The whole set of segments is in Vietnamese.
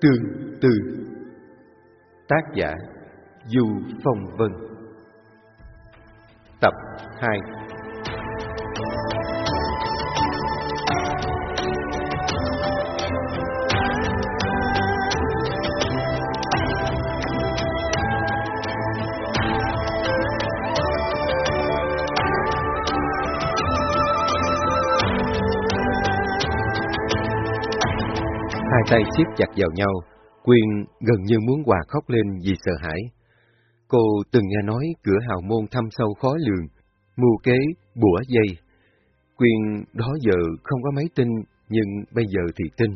Tương Tư Tác giả Du Phong Vân. Tập 2 Hai tay siết chặt vào nhau, Quyên gần như muốn hòa khóc lên vì sợ hãi. Cô từng nghe nói cửa hào môn thâm sâu khó lường, mưu kế, bủa dây. Quyên đó giờ không có mấy tin, nhưng bây giờ thì tin.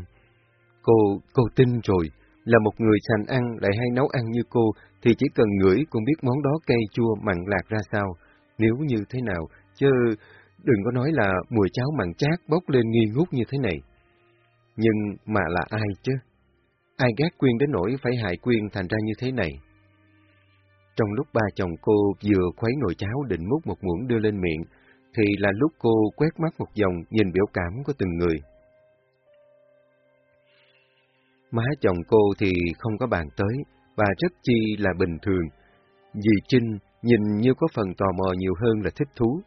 Cô, cô tin rồi, là một người sành ăn lại hay nấu ăn như cô, thì chỉ cần ngửi cũng biết món đó cay chua mặn lạc ra sao, nếu như thế nào, chứ đừng có nói là mùi cháo mặn chát bốc lên nghi ngút như thế này. Nhưng mà là ai chứ? Ai gác Quyên đến nỗi phải hại Quyên thành ra như thế này? Trong lúc ba chồng cô vừa khuấy nồi cháo định múc một muỗng đưa lên miệng, thì là lúc cô quét mắt một vòng nhìn biểu cảm của từng người. Má chồng cô thì không có bàn tới, và rất chi là bình thường. Dì Trinh nhìn như có phần tò mò nhiều hơn là thích thú.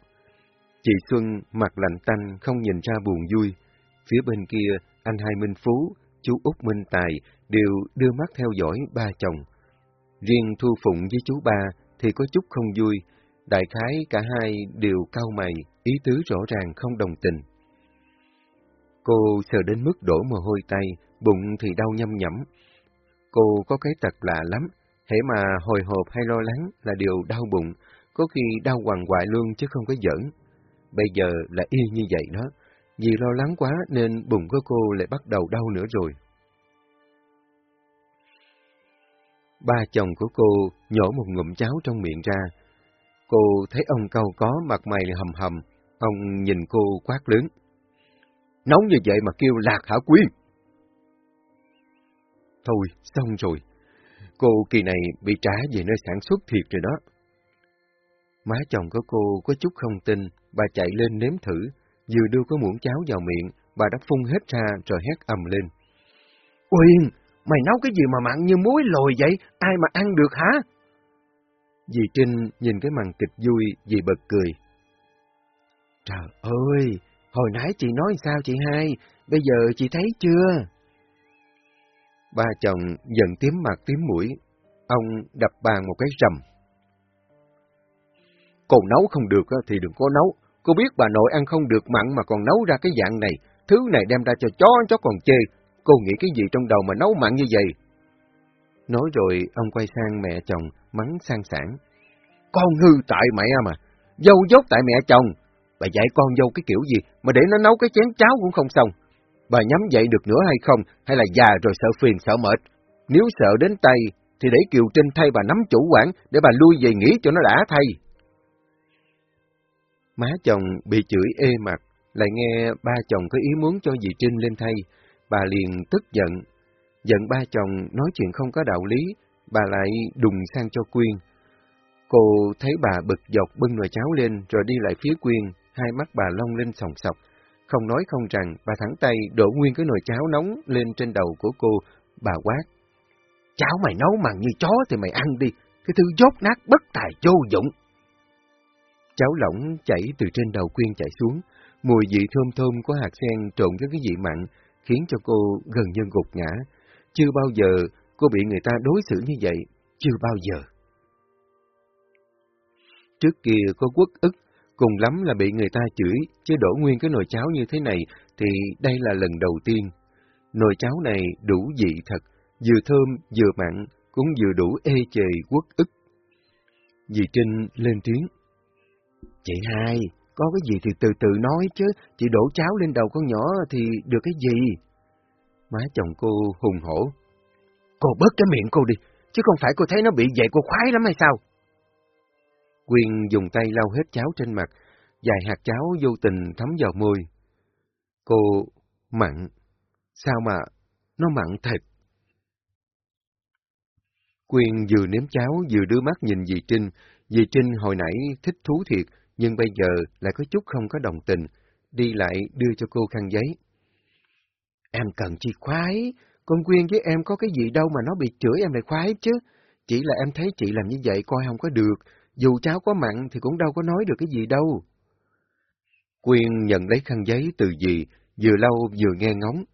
Chị Xuân mặt lạnh tanh không nhìn ra buồn vui. Phía bên kia, anh Hai Minh Phú, chú Út Minh Tài đều đưa mắt theo dõi ba chồng. Riêng Thu Phụng với chú ba thì có chút không vui, đại khái cả hai đều cau mày, ý tứ rõ ràng không đồng tình. Cô sợ đến mức đổ mồ hôi tay, bụng thì đau nhâm nhẫm. Cô có cái tật lạ lắm, hễ mà hồi hộp hay lo lắng là điều đau bụng, có khi đau quằn quại luôn chứ không có giỡn. Bây giờ là y như vậy đó, vì lo lắng quá nên bụng của cô lại bắt đầu đau nữa rồi. Ba chồng của cô nhổ một ngụm cháo trong miệng ra. Cô thấy ông cau có mặt mày hầm hầm, ông nhìn cô quát lớn. Nóng như vậy mà kêu lạc hả Quyên? Thôi, xong rồi. Cô kỳ này bị trả về nơi sản xuất thiệt rồi đó. Má chồng của cô có chút không tin, bà chạy lên nếm thử, vừa đưa có muỗng cháo vào miệng, bà đã phun hết ra rồi hét ầm lên. Quyên, mày nấu cái gì mà mặn như muối lồi vậy, ai mà ăn được hả? Dì Trinh nhìn cái màn kịch vui, dì bật cười. Trời ơi, hồi nãy chị nói sao chị hai, bây giờ chị thấy chưa? Ba chồng giận tím mặt tím mũi, ông đập bàn một cái rầm. Còn nấu không được thì đừng có nấu, cô biết bà nội ăn không được mặn mà còn nấu ra cái dạng này, thứ này đem ra cho chó, chó còn chê, cô nghĩ cái gì trong đầu mà nấu mặn như vậy? Nói rồi, ông quay sang mẹ chồng, mắng sang sản. Con hư tại mẹ à mà, dâu dốt tại mẹ chồng. Bà dạy con dâu cái kiểu gì mà để nó nấu cái chén cháo cũng không xong. Bà nhắm dậy được nữa hay không, hay là già rồi sợ phiền sợ mệt. Nếu sợ đến tay, thì để Kiều Trinh thay bà nắm chủ quản để bà lui về nghỉ cho nó đã thay. Má chồng bị chửi ê mặt, lại nghe ba chồng có ý muốn cho dì Trinh lên thay, bà liền tức giận. Giận ba chồng nói chuyện không có đạo lý, bà lại đùng sang cho Quyên. Cô thấy bà bực dọc bưng nồi cháo lên rồi đi lại phía Quyên, hai mắt bà long lên sòng sọc. Không nói không rằng, bà thẳng tay đổ nguyên cái nồi cháo nóng lên trên đầu của cô, bà quát. Cháo mày nấu màng như chó thì mày ăn đi, cái thứ dốt nát bất tài vô dụng. Cháo lỏng chảy từ trên đầu Quyên chảy xuống, mùi vị thơm thơm của hạt sen trộn với cái vị mặn, khiến cho cô gần như gục ngã. Chưa bao giờ cô bị người ta đối xử như vậy, chưa bao giờ. Trước kia có quốc ức, cùng lắm là bị người ta chửi, chứ đổ nguyên cái nồi cháo như thế này thì đây là lần đầu tiên. Nồi cháo này đủ vị thật, vừa thơm vừa mặn, cũng vừa đủ ê chề quốc ức. Dì Trinh lên tiếng. Chị hai, có cái gì thì từ từ nói chứ, chị đổ cháo lên đầu con nhỏ thì được cái gì? Má chồng cô hùng hổ. Cô bớt cái miệng cô đi, chứ không phải cô thấy nó bị vậy cô khoái lắm hay sao? Quyên dùng tay lau hết cháo trên mặt, vài hạt cháo vô tình thấm vào môi. Cô mặn, sao mà nó mặn thật? Quyên vừa nếm cháo vừa đưa mắt nhìn dì Trinh, dì Trinh hồi nãy thích thú thiệt, nhưng bây giờ lại có chút không có đồng tình, đi lại đưa cho cô khăn giấy. Em cần chi khoái, Con Quyên với em có cái gì đâu mà nó bị chửi em lại khoái chứ. Chỉ là em thấy chị làm như vậy coi không có được, dù cháu có mặn thì cũng đâu có nói được cái gì đâu. Quyên nhận lấy khăn giấy từ dì, vừa lau vừa nghe ngóng.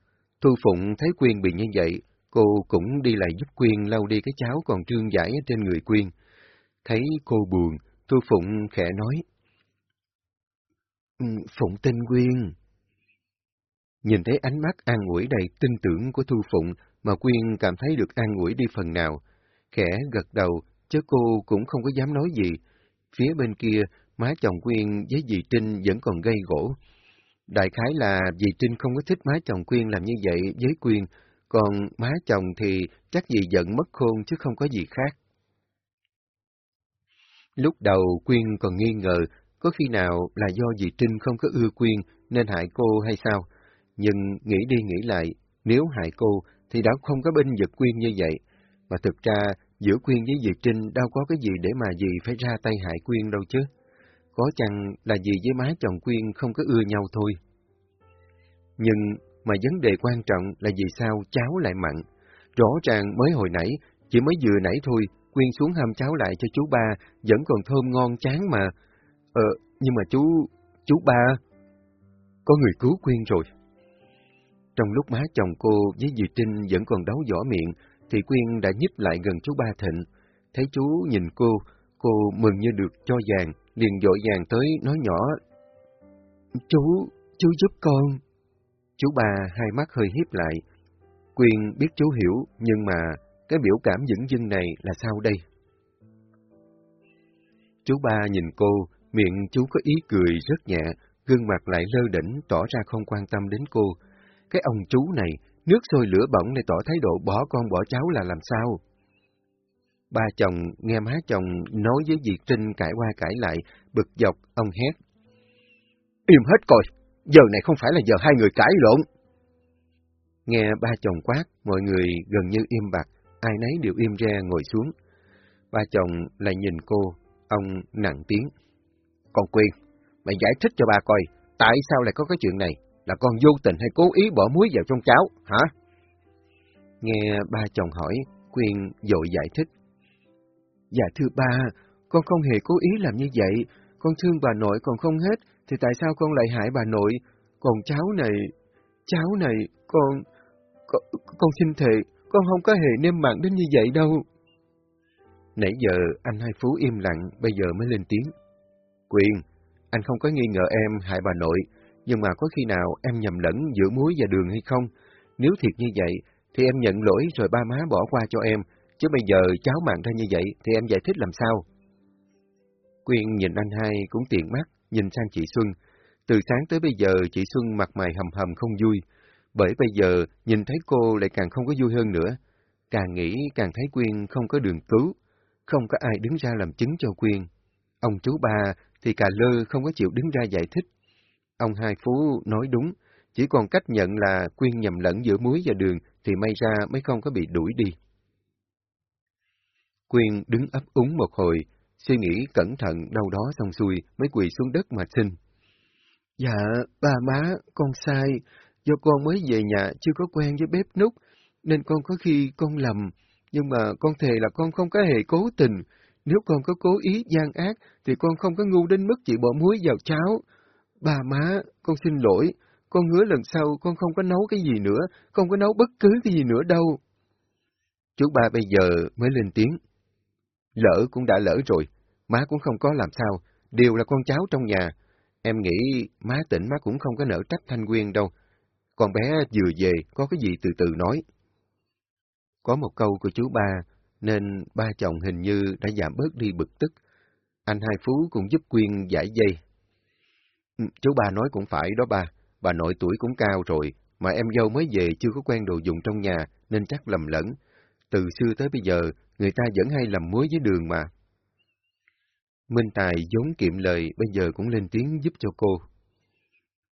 Thu Phụng thấy Quyên bị như vậy, cô cũng đi lại giúp Quyên lau đi cái cháo còn trương giải trên người Quyên. Thấy cô buồn, Thu Phụng khẽ nói. Phụng tin Quyên. Nhìn thấy ánh mắt an ủi đầy tin tưởng của Thu Phụng mà Quyên cảm thấy được an ủi đi phần nào. Khẽ gật đầu, chứ cô cũng không có dám nói gì. Phía bên kia, má chồng Quyên với dì Trinh vẫn còn gây gỗ. Đại khái là dì Trinh không có thích má chồng Quyên làm như vậy với Quyên, còn má chồng thì chắc dì giận mất khôn chứ không có gì khác. Lúc đầu Quyên còn nghi ngờ có khi nào là do dì Trinh không có ưa Quyên nên hại cô hay sao? Nhưng nghĩ đi nghĩ lại, nếu hại cô thì đã không có binh giật Quyên như vậy. Mà thực ra, giữa Quyên với dì Trinh đâu có cái gì để mà dì phải ra tay hại Quyên đâu chứ. Có chăng là dì với má chồng Quyên không có ưa nhau thôi. Nhưng mà vấn đề quan trọng là vì sao cháu lại mặn. Rõ ràng mới hồi nãy, chỉ mới vừa nãy thôi, Quyên xuống hâm cháo lại cho chú ba, vẫn còn thơm ngon chán mà. Ờ, nhưng mà chú... chú ba... Có người cứu Quyên rồi. Trong lúc má chồng cô với dì Trinh vẫn còn đấu võ miệng, thì Quyên đã nhích lại gần chú Ba Thịnh. Thấy chú nhìn cô, cô mừng như được cho vàng, liền dội vàng tới nói nhỏ. Chú, chú giúp con. Chú ba hai mắt hơi hiếp lại. Quyên biết chú hiểu, nhưng mà cái biểu cảm dững dưng này là sao đây? Chú ba nhìn cô, miệng chú có ý cười rất nhẹ, gương mặt lại lơ đỉnh tỏ ra không quan tâm đến cô. Cái ông chú này, nước sôi lửa bỏng để tỏ thái độ bỏ con bỏ cháu là làm sao? Ba chồng nghe má chồng nói với Diệt Trinh cãi qua cãi lại, bực dọc, ông hét. Im hết coi, giờ này không phải là giờ hai người cãi lộn. Nghe ba chồng quát, mọi người gần như im bặt, ai nấy đều im ra ngồi xuống. Ba chồng lại nhìn cô, ông nặng tiếng. Con Quyên, mày giải thích cho ba coi, tại sao lại có cái chuyện này? Là con vô tình hay cố ý bỏ muối vào trong cháo, hả? Nghe ba chồng hỏi, Quyên dội giải thích. Dạ thưa ba, con không hề cố ý làm như vậy, con thương bà nội còn không hết, thì tại sao con lại hại bà nội? Còn cháu này, cháu này, con, con, con xin thề, con không có hề nêm mặn đến như vậy đâu. Nãy giờ anh hai Phú im lặng, bây giờ mới lên tiếng. Quyền, anh không có nghi ngờ em hại bà nội, nhưng mà có khi nào em nhầm lẫn giữa muối và đường hay không? Nếu thiệt như vậy, thì em nhận lỗi rồi ba má bỏ qua cho em, chứ bây giờ cháu mạng ra như vậy thì em giải thích làm sao? Quyên nhìn anh hai cũng tiện mắt, nhìn sang chị Xuân. Từ sáng tới bây giờ chị Xuân mặt mày hầm hầm không vui, bởi bây giờ nhìn thấy cô lại càng không có vui hơn nữa. Càng nghĩ càng thấy Quyên không có đường cứu, không có ai đứng ra làm chứng cho Quyên. Ông chú ba thì cà lơ không có chịu đứng ra giải thích. Ông hai Phú nói đúng, chỉ còn cách nhận là Quyên nhầm lẫn giữa muối và đường thì may ra mới không có bị đuổi đi. Quyên đứng ấp úng một hồi, suy nghĩ cẩn thận đâu đó xong xuôi mới quỳ xuống đất mà xin. Dạ, ba má, con sai, do con mới về nhà chưa có quen với bếp nút, nên con có khi con lầm, nhưng mà con thề là con không có hề cố tình. Nếu con có cố ý gian ác, thì con không có ngu đến mức chỉ bỏ muối vào cháo. Bà má, con xin lỗi, con hứa lần sau con không có nấu cái gì nữa, không có nấu bất cứ cái gì nữa đâu. Chú ba bây giờ mới lên tiếng. Lỡ cũng đã lỡ rồi, má cũng không có làm sao, đều là con cháu trong nhà. Em nghĩ má tỉnh má cũng không có nỡ trách Thanh Quyên đâu. Con bé vừa về, có cái gì từ từ nói. Có một câu của chú ba, nên ba chồng hình như đã giảm bớt đi bực tức. Anh Hai Phú cũng giúp Quyên giải dây. Ừ, chú ba nói cũng phải đó ba, bà nội tuổi cũng cao rồi, mà em dâu mới về chưa có quen đồ dùng trong nhà, nên chắc lầm lẫn. Từ xưa tới bây giờ, người ta vẫn hay làm muối với đường mà. Minh Tài vốn kiệm lời, bây giờ cũng lên tiếng giúp cho cô.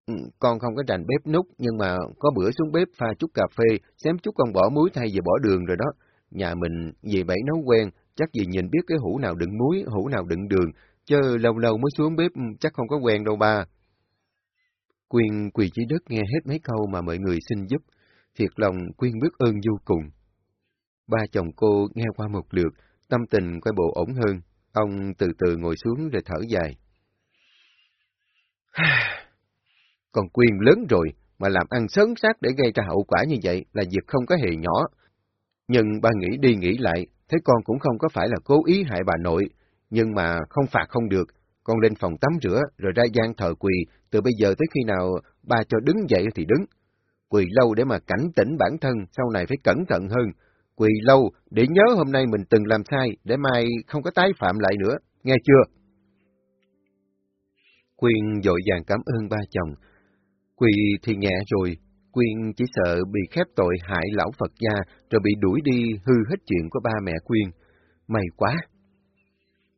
Ừ, con không có rành bếp nút, nhưng mà có bữa xuống bếp pha chút cà phê, xém chút con bỏ muối thay vì bỏ đường rồi đó. Nhà mình vì bảy nấu quen, chắc gì nhìn biết cái hũ nào đựng muối, hũ nào đựng đường, chứ lâu lâu mới xuống bếp chắc không có quen đâu ba. Quyên quỳ dưới đất nghe hết mấy câu mà mọi người xin giúp. thiệt lòng Quyên biết ơn vô cùng. Ba chồng cô nghe qua một lượt, tâm tình quay bộ ổn hơn, ông từ từ ngồi xuống rồi thở dài. Còn Quyên lớn rồi, mà làm ăn sớm sát để gây ra hậu quả như vậy là việc không có hề nhỏ. Nhưng ba nghĩ đi nghĩ lại, thấy con cũng không có phải là cố ý hại bà nội, nhưng mà không phạt không được, con lên phòng tắm rửa rồi ra gian thờ quỳ, từ bây giờ tới khi nào ba cho đứng dậy thì đứng. Quỳ lâu để mà cảnh tỉnh bản thân, sau này phải cẩn thận hơn. Quỳ lâu để nhớ hôm nay mình từng làm sai, để mai không có tái phạm lại nữa, nghe chưa? Quyên dội vàng cảm ơn ba chồng. Quỳ thì nhẹ rồi, Quyên chỉ sợ bị khép tội hại lão Phật gia rồi bị đuổi đi hư hết chuyện của ba mẹ Quyên. May quá!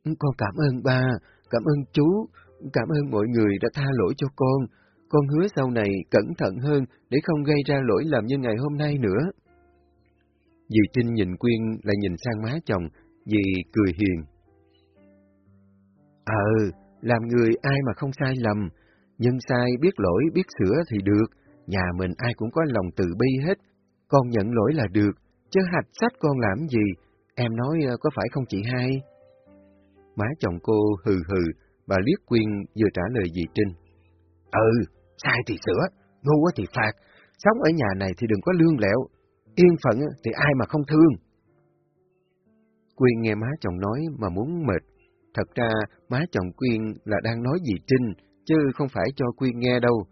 Con cảm ơn ba, cảm ơn chú, cảm ơn mọi người đã tha lỗi cho con. Con hứa sau này cẩn thận hơn để không gây ra lỗi lầm như ngày hôm nay nữa. Dì Trinh nhìn Quyên lại nhìn sang má chồng, dì cười hiền. Ờ, làm người ai mà không sai lầm, nhưng sai biết lỗi biết sửa thì được, nhà mình ai cũng có lòng từ bi hết, con nhận lỗi là được, chứ hạch sách con làm gì, em nói ờ, có phải không chị hai? Má chồng cô hừ hừ, bà liếc Quyên vừa trả lời dì Trinh. Ừ, sai thì sửa, ngu thì phạt, sống ở nhà này thì đừng có lương lẹo, yên phận thì ai mà không thương. Quyên nghe má chồng nói mà muốn mệt. Thật ra, má chồng Quyên là đang nói dì Trinh, chứ không phải cho Quyên nghe đâu.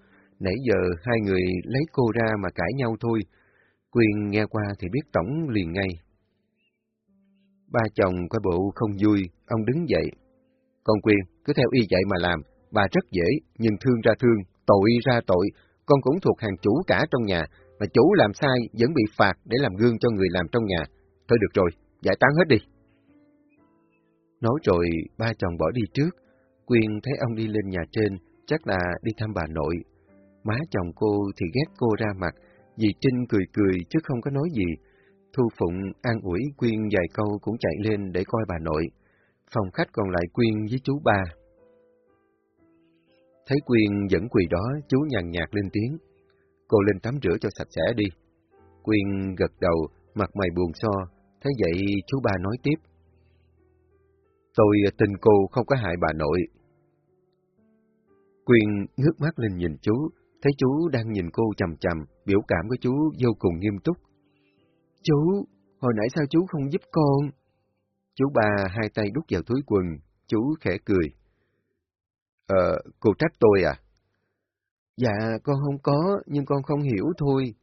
Nãy giờ hai người lấy cô ra mà cãi nhau thôi. Quyên nghe qua thì biết tổng liền ngay. Ba chồng coi bộ không vui, ông đứng dậy. Con Quyên, cứ theo y vậy mà làm, bà rất dễ, nhưng thương ra thương, tội ra tội, con cũng thuộc hàng chủ cả trong nhà, mà chủ làm sai vẫn bị phạt để làm gương cho người làm trong nhà. Thôi được rồi, giải tán hết đi. Nói rồi, ba chồng bỏ đi trước. Quyên thấy ông đi lên nhà trên, chắc là đi thăm bà nội. Má chồng cô thì ghét cô ra mặt, dì Trinh cười cười chứ không có nói gì. Thu Phụng an ủi Quyên vài câu cũng chạy lên để coi bà nội. Phòng khách còn lại Quyên với chú ba. Thấy Quyên vẫn quỳ đó, chú nhàn nhạt lên tiếng. Cô lên tắm rửa cho sạch sẽ đi. Quyên gật đầu, mặt mày buồn so. Thấy vậy chú ba nói tiếp. Tôi tin cô không có hại bà nội. Quyên ngước mắt lên nhìn chú, thấy chú đang nhìn cô chầm chầm, biểu cảm của chú vô cùng nghiêm túc. Chú, hồi nãy sao chú không giúp con? Chú ba hai tay đút vào túi quần, chú khẽ cười. Ờ, cô trách tôi à? Dạ, con không có, nhưng con không hiểu thôi.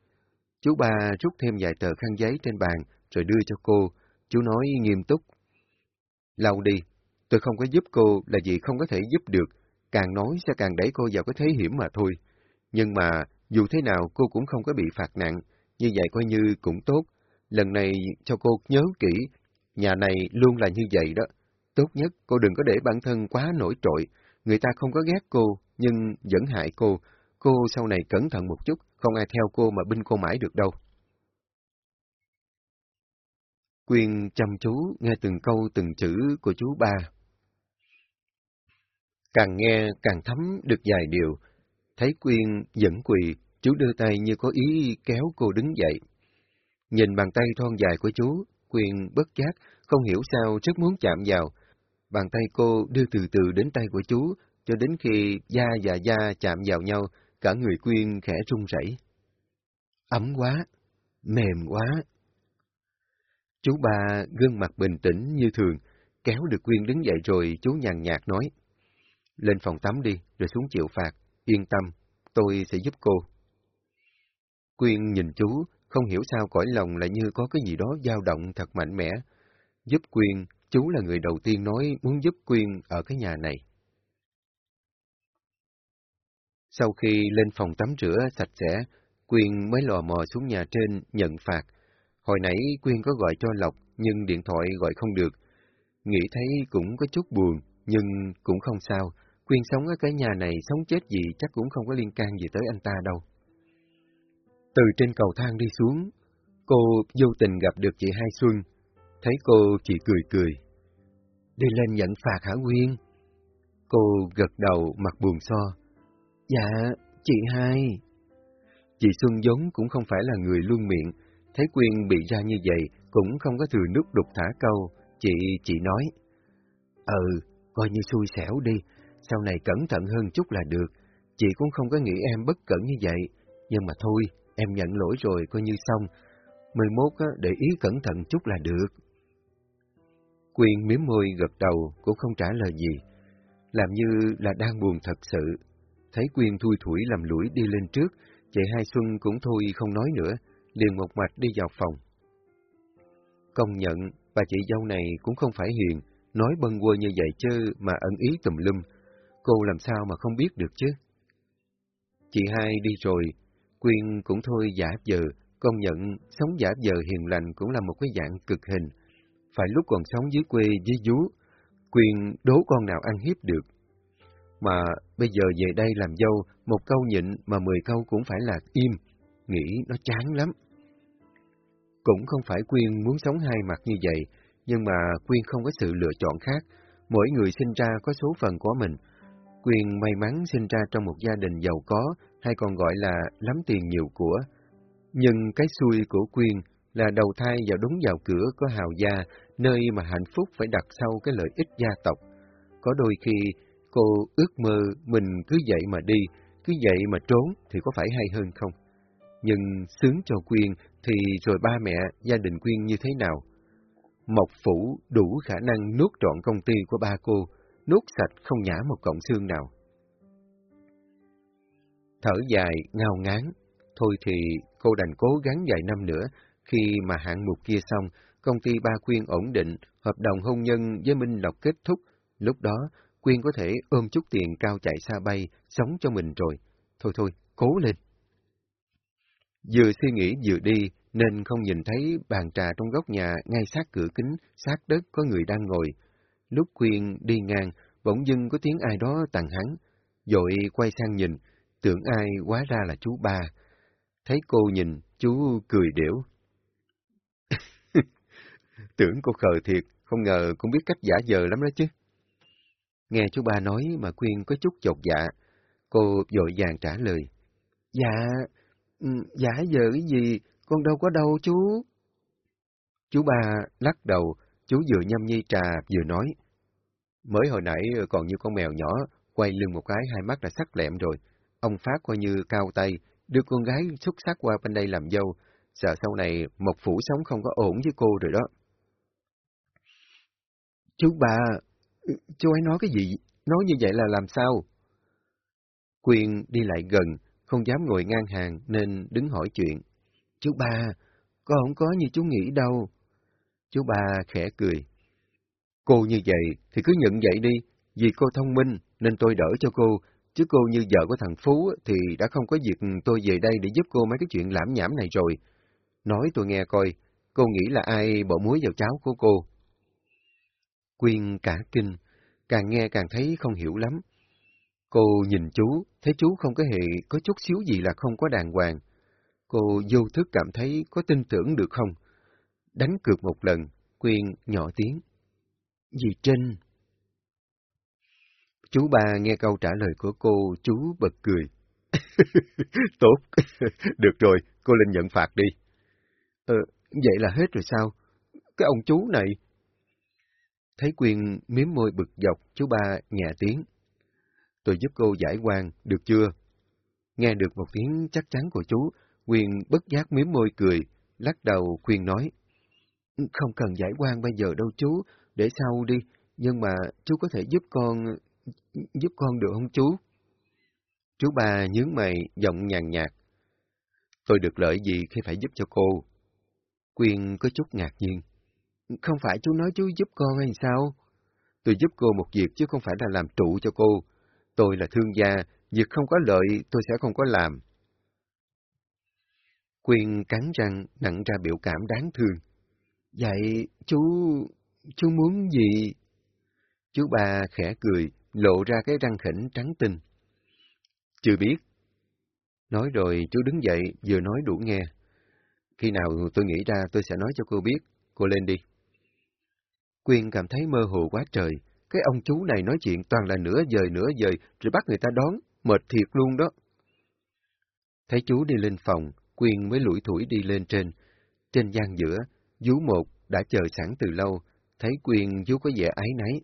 Chú ba rút thêm vài tờ khăn giấy trên bàn, rồi đưa cho cô. Chú nói nghiêm túc. Lau đi, tôi không có giúp cô là vì không có thể giúp được, càng nói sẽ càng đẩy cô vào cái thế hiểm mà thôi. Nhưng mà, dù thế nào cô cũng không có bị phạt nặng, như vậy coi như cũng tốt. Lần này cho cô nhớ kỹ, nhà này luôn là như vậy đó. Tốt nhất cô đừng có để bản thân quá nổi trội, người ta không có ghét cô, nhưng vẫn hại cô. Cô sau này cẩn thận một chút, không ai theo cô mà binh cô mãi được đâu. Quyên chăm chú nghe từng câu từng chữ của chú ba. Càng nghe càng thấm được vài điều. Thấy Quyên dẫn quỳ, chú đưa tay như có ý kéo cô đứng dậy. Nhìn bàn tay thon dài của chú, Quyên bất giác, không hiểu sao rất muốn chạm vào. Bàn tay cô đưa từ từ đến tay của chú, cho đến khi da và da chạm vào nhau, cả người Quyên khẽ run rẩy. Ấm quá, mềm quá. Chú ba gương mặt bình tĩnh như thường, kéo được Quyên đứng dậy rồi chú nhàn nhạt nói. Lên phòng tắm đi, rồi xuống chịu phạt, yên tâm, tôi sẽ giúp cô. Quyên nhìn chú, không hiểu sao cõi lòng lại như có cái gì đó dao động thật mạnh mẽ. Giúp Quyên, chú là người đầu tiên nói muốn giúp Quyên ở cái nhà này. Sau khi lên phòng tắm rửa sạch sẽ, Quyên mới lò mò xuống nhà trên nhận phạt. Hồi nãy Quyên có gọi cho Lộc, nhưng điện thoại gọi không được. Nghĩ thấy cũng có chút buồn, nhưng cũng không sao. Quyên sống ở cái nhà này, sống chết gì chắc cũng không có liên can gì tới anh ta đâu. Từ trên cầu thang đi xuống, cô vô tình gặp được chị Hai Xuân. Thấy cô, chị cười cười. Đi lên nhận phạt hả Quyên? Cô gật đầu, mặt buồn so. Dạ, chị hai. Chị Xuân giống cũng không phải là người luôn miệng, thấy Quyên bị ra như vậy cũng không có thừa nước đục thả câu, chị chị nói. Ừ, coi như xui xẻo đi, sau này cẩn thận hơn chút là được, chị cũng không có nghĩ em bất cẩn như vậy, nhưng mà thôi, em nhận lỗi rồi coi như xong, mười mốt để ý cẩn thận chút là được. Quyên miếm môi gật đầu cũng không trả lời gì, làm như là đang buồn thật sự. Thấy Quyên thui thủi làm lũi đi lên trước, chị Hai Xuân cũng thôi không nói nữa, liền một mạch đi vào phòng. Công nhận, bà chị dâu này cũng không phải hiền, nói bâng quơ như vậy chứ mà ẩn ý tùm lum, cô làm sao mà không biết được chứ. Chị hai đi rồi, Quyên cũng thôi giả giờ, công nhận sống giả giờ hiền lành cũng là một cái dạng cực hình. Phải lúc còn sống dưới quê dưới vú, Quyên đố con nào ăn hiếp được. Mà bây giờ về đây làm dâu, một câu nhịn mà mười câu cũng phải là im, nghĩ nó chán lắm. Cũng không phải Quyên muốn sống hai mặt như vậy, nhưng mà Quyên không có sự lựa chọn khác. Mỗi người sinh ra có số phận của mình. Quyên may mắn sinh ra trong một gia đình giàu có, hay còn gọi là lắm tiền nhiều của. Nhưng cái xui của Quyên là đầu thai vào đúng vào cửa có hào gia, nơi mà hạnh phúc phải đặt sau cái lợi ích gia tộc. Có đôi khi cô ước mơ mình cứ vậy mà đi, cứ vậy mà trốn thì có phải hay hơn không? Nhưng sướng cho Quyên thì rồi ba mẹ, gia đình Quyên như thế nào? Mộc Phủ đủ khả năng nuốt trọn công ty của ba cô, nuốt sạch không nhả một cọng xương nào. Thở dài, ngao ngán, thôi thì cô đành cố gắng vài năm nữa, khi mà hạng mục kia xong, công ty ba Quyên ổn định, hợp đồng hôn nhân với Minh Lộc kết thúc, lúc đó Quyên có thể ôm chút tiền cao chạy xa bay, sống cho mình rồi. Thôi thôi, cố lên. Vừa suy nghĩ vừa đi, nên không nhìn thấy bàn trà trong góc nhà ngay sát cửa kính, sát đất có người đang ngồi. Lúc Quyên đi ngang, bỗng dưng có tiếng ai đó tàn hắn. Dội quay sang nhìn, tưởng ai quá ra là chú ba. Thấy cô nhìn, chú cười điểu. tưởng cô khờ thiệt, không ngờ cũng biết cách giả giờ lắm đó chứ. Nghe chú ba nói mà Quyên có chút chột dạ. Cô vội vàng trả lời. Dạ, ừ, giả giờ cái gì, con đâu có đâu chú. Chú ba lắc đầu, chú vừa nhâm nhi trà vừa nói. Mới hồi nãy còn như con mèo nhỏ, quay lưng một cái hai mắt đã sắc lẹm rồi. Ông Phát coi như cao tay, đưa con gái xuất sắc qua bên đây làm dâu, sợ sau này một phủ sống không có ổn với cô rồi đó. Chú ba, chú ấy nói cái gì? Nói như vậy là làm sao? Quyên đi lại gần, không dám ngồi ngang hàng nên đứng hỏi chuyện. Chú ba, con không có như chú nghĩ đâu. Chú ba khẽ cười. Cô như vậy thì cứ nhận vậy đi, vì cô thông minh nên tôi đỡ cho cô, chứ cô như vợ của thằng Phú thì đã không có việc tôi về đây để giúp cô mấy cái chuyện lãm nhảm này rồi. Nói tôi nghe coi, cô nghĩ là ai bỏ muối vào cháo của cô? Quyên cả kinh, càng nghe càng thấy không hiểu lắm. Cô nhìn chú, thấy chú không có hề có chút xíu gì là không có đàng hoàng. Cô vô thức cảm thấy có tin tưởng được không? Đánh cược một lần, Quyên nhỏ tiếng. Dì Trinh. Chú ba nghe câu trả lời của cô, chú bật cười. Tốt, được rồi, cô lên nhận phạt đi. Ờ, vậy là hết rồi sao? Cái ông chú này... Thấy Quyên miếm môi bực dọc, chú ba nhà tiếng. Tôi giúp cô giải quan, được chưa? Nghe được một tiếng chắc chắn của chú, Quyên bất giác miếm môi cười, lắc đầu khuyên nói. Không cần giải quan bây giờ đâu chú, để sau đi, nhưng mà chú có thể giúp con... giúp con được không chú? Chú ba nhướng mày, giọng nhàn nhạt. Tôi được lợi gì khi phải giúp cho cô? Quyên có chút ngạc nhiên. Không phải chú nói chú giúp con hay sao? Tôi giúp cô một việc chứ không phải là làm trụ cho cô. Tôi là thương gia, việc không có lợi tôi sẽ không có làm. Quyên cắn răng, nặng ra biểu cảm đáng thương. Vậy chú... chú muốn gì? Chú ba khẽ cười, lộ ra cái răng khỉnh trắng tinh. Chưa biết. Nói rồi chú đứng dậy, vừa nói đủ nghe. Khi nào tôi nghĩ ra tôi sẽ nói cho cô biết, cô lên đi. Quyên cảm thấy mơ hồ quá trời, cái ông chú này nói chuyện toàn là nửa dời nửa dời, rồi bắt người ta đón, mệt thiệt luôn đó. Thấy chú đi lên phòng, Quyên mới lủi thủi đi lên trên. Trên gian giữa, vú một đã chờ sẵn từ lâu, thấy Quyên vú có vẻ ái náy.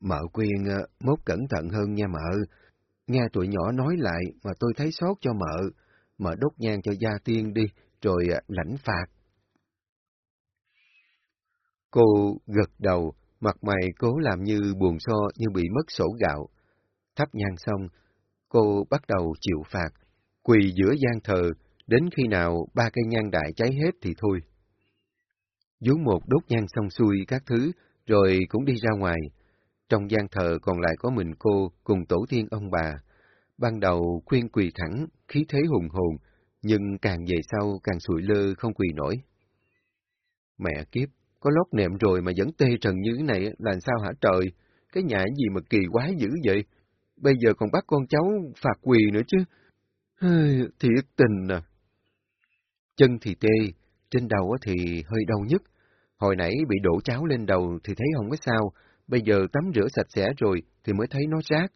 Mợ Quyên, ờ, mốt cẩn thận hơn nha mợ. Nghe tụi nhỏ nói lại mà tôi thấy sót cho mợ. Mợ đốt nhang cho gia tiên đi, rồi ờ, lãnh phạt. Cô gật đầu, mặt mày cố làm như buồn so như bị mất sổ gạo. Thắp nhang xong, cô bắt đầu chịu phạt, quỳ giữa gian thờ, đến khi nào ba cây nhang đại cháy hết thì thôi. Dú một đốt nhang xong xuôi các thứ, rồi cũng đi ra ngoài. Trong gian thờ còn lại có mình cô cùng tổ tiên ông bà. Ban đầu khuyên quỳ thẳng, khí thế hùng hồn, nhưng càng về sau càng sụi lơ không quỳ nổi. Mẹ kiếp, có lót nệm rồi mà vẫn tê trần như thế này là sao hả trời? Cái nhà gì mà kỳ quá dữ vậy? Bây giờ còn bắt con cháu phạt quỳ nữa chứ. Thiệt tình à. Chân thì tê, trên đầu thì hơi đau nhức. Hồi nãy bị đổ cháo lên đầu thì thấy không có sao, bây giờ tắm rửa sạch sẽ rồi thì mới thấy nó rác.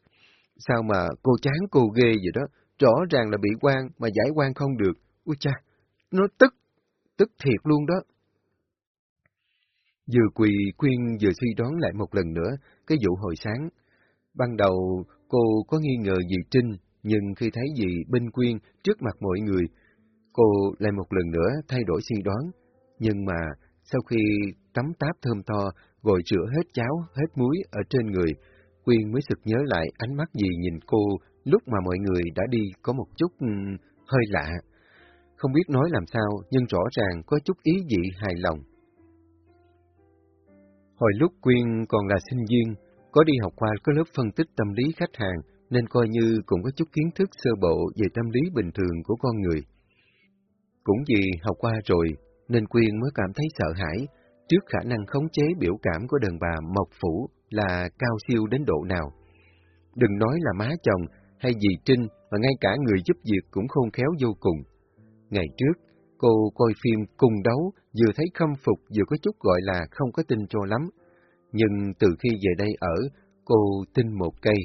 Sao mà cô chán cô ghê vậy đó, rõ ràng là bị quan mà giải quan không được. Ui cha, nó tức, tức thiệt luôn đó. Vừa quỳ Quyên vừa suy đoán lại một lần nữa cái vụ hồi sáng. Ban đầu cô có nghi ngờ gì Trinh, nhưng khi thấy gì bên Quyên trước mặt mọi người, cô lại một lần nữa thay đổi suy đoán. Nhưng mà sau khi tắm táp thơm tho, gội rửa hết cháo, hết muối ở trên người, Quyên mới sực nhớ lại ánh mắt gì nhìn cô lúc mà mọi người đã đi có một chút ừ, hơi lạ. Không biết nói làm sao, nhưng rõ ràng có chút ý dị hài lòng. Hồi lúc Quyên còn là sinh viên, có đi học qua có lớp phân tích tâm lý khách hàng, nên coi như cũng có chút kiến thức sơ bộ về tâm lý bình thường của con người. Cũng vì học qua rồi, nên Quyên mới cảm thấy sợ hãi trước khả năng khống chế biểu cảm của đàn bà Mộc Phủ là cao siêu đến độ nào. Đừng nói là má chồng hay dì Trinh, mà ngay cả người giúp việc cũng khôn khéo vô cùng. Ngày trước, Cô coi phim cùng đấu, vừa thấy khâm phục vừa có chút gọi là không có tin cho lắm. Nhưng từ khi về đây ở, cô tin một cây.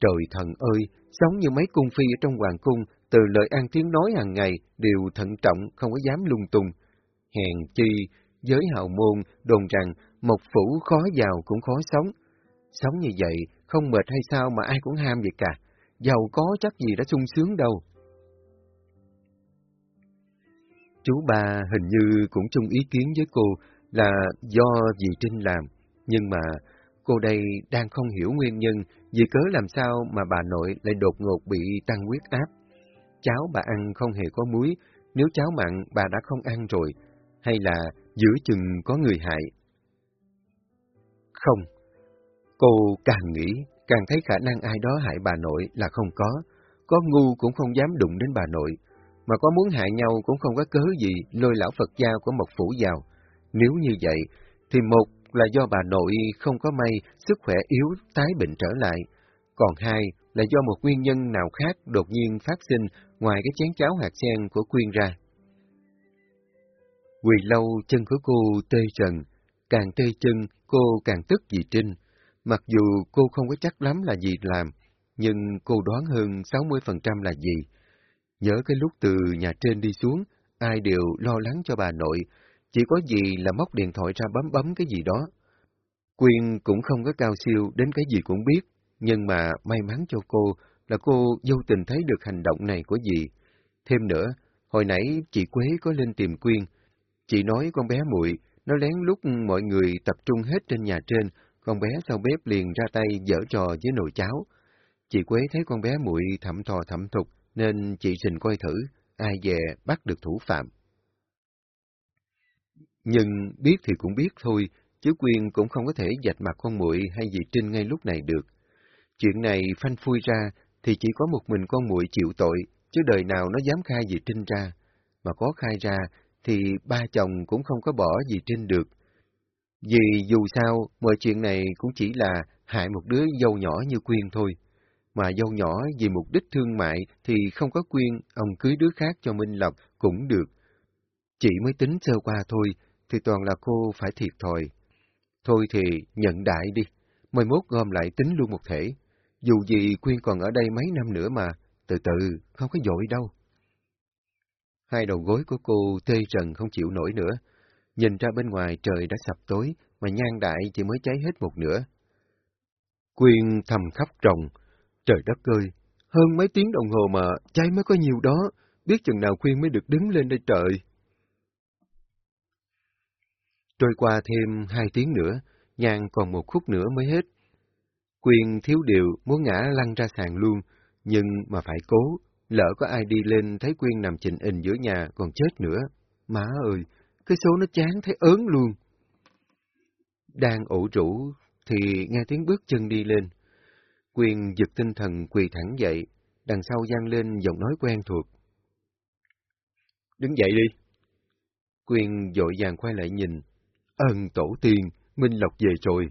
Trời thần ơi, sống như mấy cung phi ở trong hoàng cung, từ lời ăn tiếng nói hàng ngày đều thận trọng, không có dám lung tung. Hèn chi, giới hào môn đồn rằng một phủ khó giàu cũng khó sống. Sống như vậy, không mệt hay sao mà ai cũng ham vậy cả. Giàu có chắc gì đã sung sướng đâu. Chú ba hình như cũng chung ý kiến với cô là do dì Trinh làm, nhưng mà cô đây đang không hiểu nguyên nhân vì cớ làm sao mà bà nội lại đột ngột bị tăng huyết áp. Cháo bà ăn không hề có muối, nếu cháo mặn bà đã không ăn rồi, hay là giữa chừng có người hại. Không, cô càng nghĩ, càng thấy khả năng ai đó hại bà nội là không có, có ngu cũng không dám đụng đến bà nội mà có muốn hại nhau cũng không có cớ gì lôi lão Phật gia của Mộc Phủ vào. Nếu như vậy, thì một là do bà nội không có may, sức khỏe yếu, tái bệnh trở lại. Còn hai là do một nguyên nhân nào khác đột nhiên phát sinh ngoài cái chén cháo hạt sen của Quyên ra. Quỳ lâu chân của cô tê trần, càng tê chân cô càng tức vì Trinh. Mặc dù cô không có chắc lắm là gì làm, nhưng cô đoán hơn 60% là gì. Nhớ cái lúc từ nhà trên đi xuống, ai đều lo lắng cho bà nội, chỉ có gì là móc điện thoại ra bấm bấm cái gì đó. Quyên cũng không có cao siêu đến cái gì cũng biết, nhưng mà may mắn cho cô là cô vô tình thấy được hành động này của dì. Thêm nữa, hồi nãy chị Quế có lên tìm Quyên. Chị nói con bé muội nó lén lúc mọi người tập trung hết trên nhà trên, con bé sau bếp liền ra tay dở trò với nồi cháo. Chị Quế thấy con bé muội thẩm thò thẩm thục, nên chị trình coi thử, ai về bắt được thủ phạm. Nhưng biết thì cũng biết thôi, chứ Quyên cũng không có thể dạch mặt con muội hay dì Trinh ngay lúc này được. Chuyện này phanh phui ra thì chỉ có một mình con muội chịu tội, chứ đời nào nó dám khai gì Trinh ra. Mà có khai ra thì ba chồng cũng không có bỏ gì Trinh được. Vì dù sao, mọi chuyện này cũng chỉ là hại một đứa dâu nhỏ như Quyên thôi mà dâu nhỏ vì mục đích thương mại thì không có quyên, ông cưới đứa khác cho Minh Lộc cũng được. Chỉ mới tính sơ qua thôi, thì toàn là cô phải thiệt thòi. Thôi thì nhận đại đi, mười mốt gom lại tính luôn một thể. Dù gì Quyên còn ở đây mấy năm nữa mà, từ từ, không có dội đâu. Hai đầu gối của cô tê trần không chịu nổi nữa. Nhìn ra bên ngoài trời đã sập tối, mà nhan đại chỉ mới cháy hết một nửa. Quyên thầm khóc ròng. Trời đất ơi, hơn mấy tiếng đồng hồ mà cháy mới có nhiều đó, biết chừng nào Quyên mới được đứng lên đây trời. Trôi qua thêm hai tiếng nữa, nhan còn một khúc nữa mới hết. Quyên thiếu điều muốn ngã lăn ra sàn luôn, nhưng mà phải cố, lỡ có ai đi lên thấy Quyên nằm chình ình giữa nhà còn chết nữa. Má ơi, cái số nó chán thấy ớn luôn. Đang ủ rũ thì nghe tiếng bước chân đi lên. Quyên giật tinh thần quỳ thẳng dậy, đằng sau gian lên giọng nói quen thuộc. Đứng dậy đi. Quyên dội vàng quay lại nhìn. Ơn tổ tiên, Minh Lộc về rồi.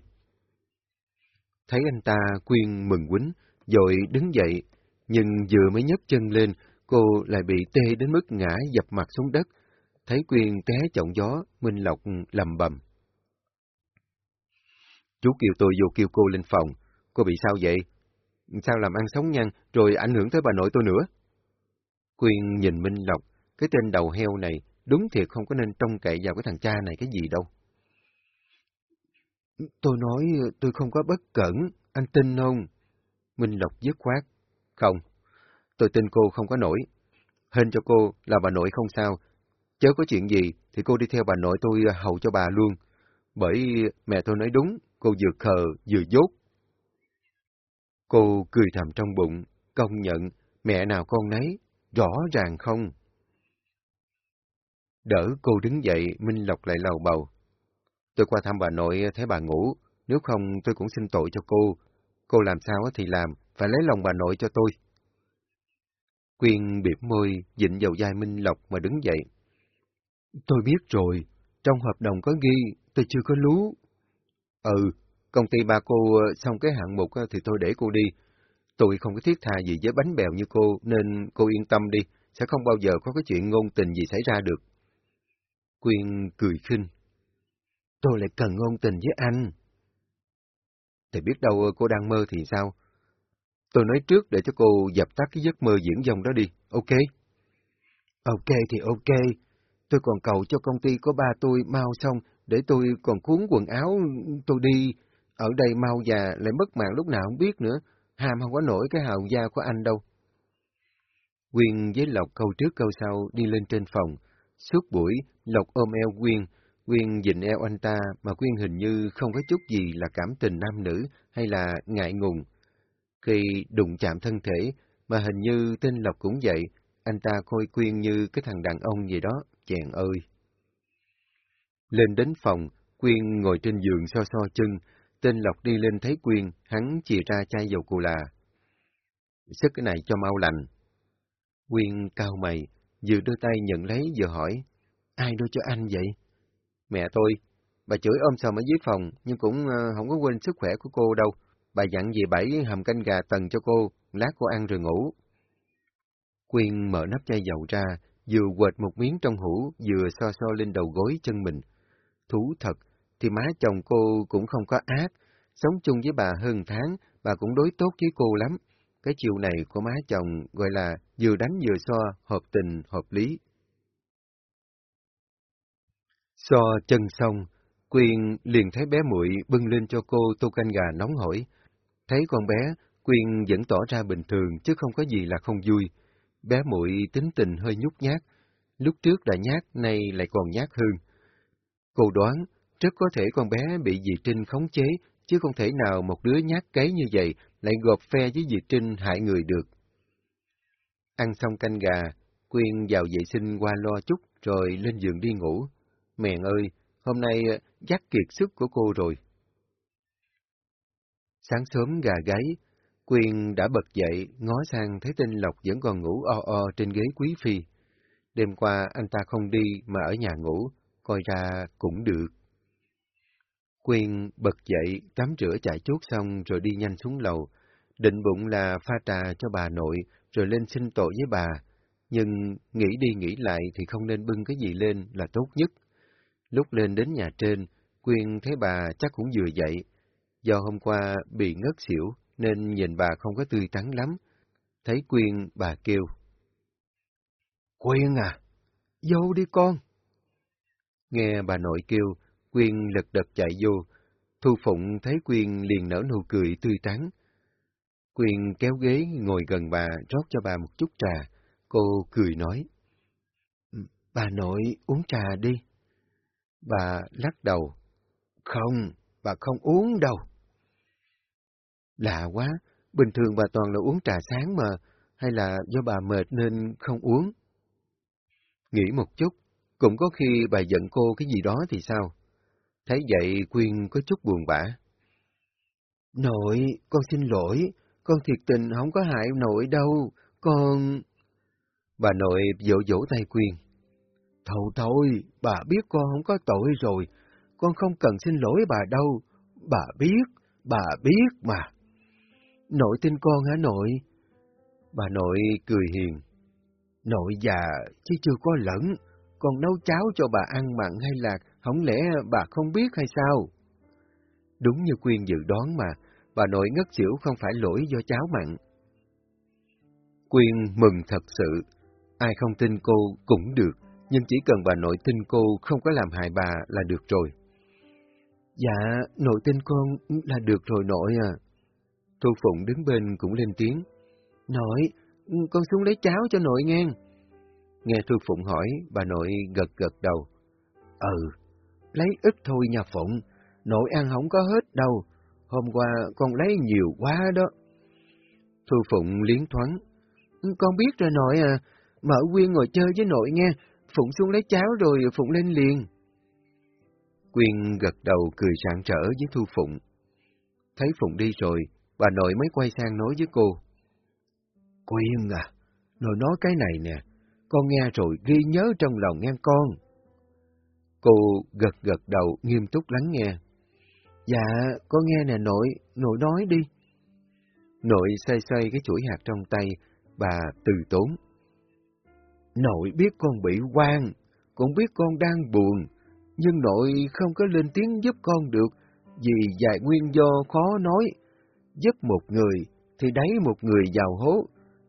Thấy anh ta, Quyên mừng quýnh, rồi đứng dậy, nhưng vừa mới nhấc chân lên, cô lại bị tê đến mức ngã dập mặt xuống đất. Thấy Quyên té trọng gió, Minh Lộc lầm bầm. Chú kêu tôi vô kêu cô lên phòng. Cô bị sao vậy? Sao làm ăn sống nhăn, rồi ảnh hưởng tới bà nội tôi nữa? Quyên nhìn Minh Lộc, cái tên đầu heo này, đúng thiệt không có nên trông cậy vào cái thằng cha này cái gì đâu. Tôi nói tôi không có bất cẩn, anh tin không? Minh Lộc dứt khoát. Không, tôi tin cô không có nổi. hình cho cô là bà nội không sao. Chớ có chuyện gì thì cô đi theo bà nội tôi hầu cho bà luôn. Bởi mẹ tôi nói đúng, cô vừa khờ vừa dốt. Cô cười thầm trong bụng, công nhận, mẹ nào con nấy, rõ ràng không? Đỡ cô đứng dậy, Minh Lộc lại lầu bầu. Tôi qua thăm bà nội thấy bà ngủ, nếu không tôi cũng xin tội cho cô. Cô làm sao thì làm, phải lấy lòng bà nội cho tôi. Quyên biệp môi, dịnh vào vai Minh Lộc mà đứng dậy. Tôi biết rồi, trong hợp đồng có ghi, tôi chưa có lú. Ừ, công ty ba cô xong cái hạng mục thì tôi để cô đi. Tôi không có thiết tha gì với bánh bèo như cô, nên cô yên tâm đi, sẽ không bao giờ có cái chuyện ngôn tình gì xảy ra được. Quyên cười khinh. Tôi lại cần ngôn tình với anh. Thì biết đâu cô đang mơ thì sao? Tôi nói trước để cho cô dập tắt cái giấc mơ diễn dòng đó đi, ok? Ok thì ok. Tôi còn cầu cho công ty có ba tôi mau xong, để tôi còn cuốn quần áo tôi đi. Ở đây mau già lại mất mạng lúc nào không biết nữa. ham không có nổi cái hào gia của anh đâu. Quyên với Lộc câu trước câu sau đi lên trên phòng. Suốt buổi, Lộc ôm eo Quyên, Quyên nhìn eo anh ta mà Quyên hình như không có chút gì là cảm tình nam nữ hay là ngại ngùng. Khi đụng chạm thân thể, mà hình như tên Lộc cũng vậy, anh ta coi Quyên như cái thằng đàn ông gì đó, chàng ơi. Lên đến phòng, Quyên ngồi trên giường so so chân, tên Lộc đi lên thấy Quyên, hắn chìa ra chai dầu cù là. Sức cái này cho mau lành. Quyên cao mày, vừa đưa tay nhận lấy vừa hỏi, ai đưa cho anh vậy? Mẹ tôi, bà chửi ôm sòm ở dưới phòng, nhưng cũng ờ, không có quên sức khỏe của cô đâu. Bà dặn dì bảy hầm canh gà tần cho cô, lát cô ăn rồi ngủ. Quyên mở nắp chai dầu ra, vừa quệt một miếng trong hũ, vừa so so lên đầu gối chân mình. Thú thật, thì má chồng cô cũng không có ác, sống chung với bà hơn tháng, bà cũng đối tốt với cô lắm. Cái chiều này của má chồng gọi là vừa đánh vừa so, hợp tình, hợp lý. So chân xong, Quyên liền thấy bé muội bưng lên cho cô tô canh gà nóng hổi. Thấy con bé, Quyên vẫn tỏ ra bình thường chứ không có gì là không vui. Bé muội tính tình hơi nhút nhát, lúc trước đã nhát, nay lại còn nhát hơn. Cô đoán, rất có thể con bé bị dì Trinh khống chế, chứ không thể nào một đứa nhát cấy như vậy lại gộp phe với dì Trinh hại người được. Ăn xong canh gà, Quyên vào vệ sinh qua lo chút rồi lên giường đi ngủ. Mẹ ơi, hôm nay ờ, dắt kiệt sức của cô rồi. Sáng sớm gà gáy, Quyên đã bật dậy, ngó sang thấy tên Lộc vẫn còn ngủ o o trên ghế quý phi. Đêm qua anh ta không đi mà ở nhà ngủ, coi ra cũng được. Quyên bật dậy, tắm rửa chạy chốt xong rồi đi nhanh xuống lầu, định bụng là pha trà cho bà nội rồi lên xin tội với bà, nhưng nghĩ đi nghĩ lại thì không nên bưng cái gì lên là tốt nhất. Lúc lên đến nhà trên, Quyên thấy bà chắc cũng vừa dậy. Do hôm qua bị ngất xỉu, nên nhìn bà không có tươi tắn lắm. Thấy Quyên, bà kêu. Quyên à, vô đi con. Nghe bà nội kêu, Quyên lật đật chạy vô. Thu Phụng thấy Quyên liền nở nụ cười tươi tắn. Quyên kéo ghế ngồi gần bà, rót cho bà một chút trà. Cô cười nói. Bà nội uống trà đi. Bà lắc đầu. Không, bà không uống đâu. Lạ quá, bình thường bà toàn là uống trà sáng mà, hay là do bà mệt nên không uống? Nghĩ một chút, cũng có khi bà giận cô cái gì đó thì sao? Thấy vậy Quyên có chút buồn bã. Nội, con xin lỗi, con thiệt tình không có hại nội đâu, con... Bà nội vỗ vỗ tay Quyên. Thôi thôi, bà biết con không có tội rồi, con không cần xin lỗi bà đâu, bà biết, bà biết mà. Nội tin con hả nội? Bà nội cười hiền. Nội già chứ chưa có lẫn, con nấu cháo cho bà ăn mặn hay là không lẽ bà không biết hay sao? Đúng như Quyên dự đoán mà, bà nội ngất xỉu không phải lỗi do cháo mặn. Quyên mừng thật sự, ai không tin cô cũng được, nhưng chỉ cần bà nội tin cô không có làm hại bà là được rồi. Dạ, nội tin con là được rồi nội à. Thu Phụng đứng bên cũng lên tiếng. Nội, con xuống lấy cháo cho nội nghe. Nghe Thu Phụng hỏi, bà nội gật gật đầu. Ừ, lấy ít thôi nhà Phụng, nội ăn không có hết đâu. Hôm qua con lấy nhiều quá đó. Thu Phụng liến thoáng. Con biết rồi nội à, mở Quyên ngồi chơi với nội nghe, Phụng xuống lấy cháo rồi Phụng lên liền. Quyên gật đầu cười sảng trở với Thu Phụng. Thấy Phụng đi rồi, bà nội mới quay sang nói với cô. Quyên à, nội nói cái này nè, con nghe rồi ghi nhớ trong lòng nghe con. Cô gật gật đầu nghiêm túc lắng nghe. Dạ, con nghe nè nội, nội nói đi. Nội xoay xoay cái chuỗi hạt trong tay, bà từ tốn. Nội biết con bị quan, cũng biết con đang buồn, nhưng nội không có lên tiếng giúp con được, vì vài nguyên do khó nói. Giúp một người thì đáy một người vào hố,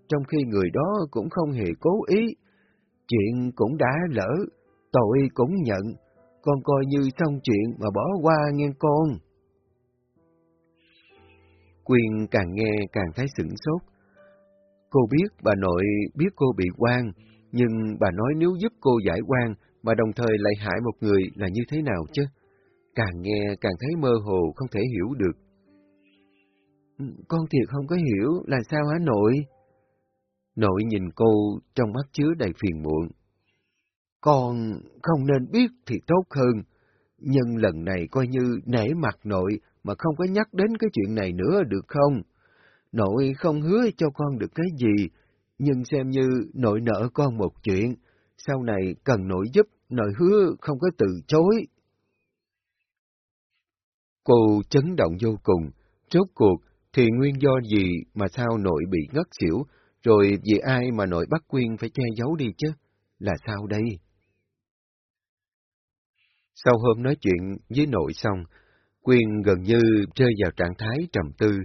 trong khi người đó cũng không hề cố ý. Chuyện cũng đã lỡ, tội cũng nhận, con coi như xong chuyện mà bỏ qua nghe con. Quyền càng nghe càng thấy sửng sốt. Cô biết bà nội biết cô bị quan, nhưng bà nói nếu giúp cô giải quan mà đồng thời lại hại một người là như thế nào chứ? Càng nghe càng thấy mơ hồ, không thể hiểu được. Ừ, con thiệt không có hiểu, là sao hả nội? Nội nhìn cô trong mắt chứa đầy phiền muộn. Con không nên biết thì tốt hơn, nhưng lần này coi như nể mặt nội mà không có nhắc đến cái chuyện này nữa được không? Nội không hứa cho con được cái gì, nhưng xem như nội nợ con một chuyện, sau này cần nội giúp, nội hứa không có từ chối. Cô chấn động vô cùng, rốt cuộc thì nguyên do gì mà sao nội bị ngất xỉu, rồi vì ai mà nội bắt Quyên phải che giấu đi chứ? Là sao đây? Sau hôm nói chuyện với nội xong, Quyên gần như rơi vào trạng thái trầm tư,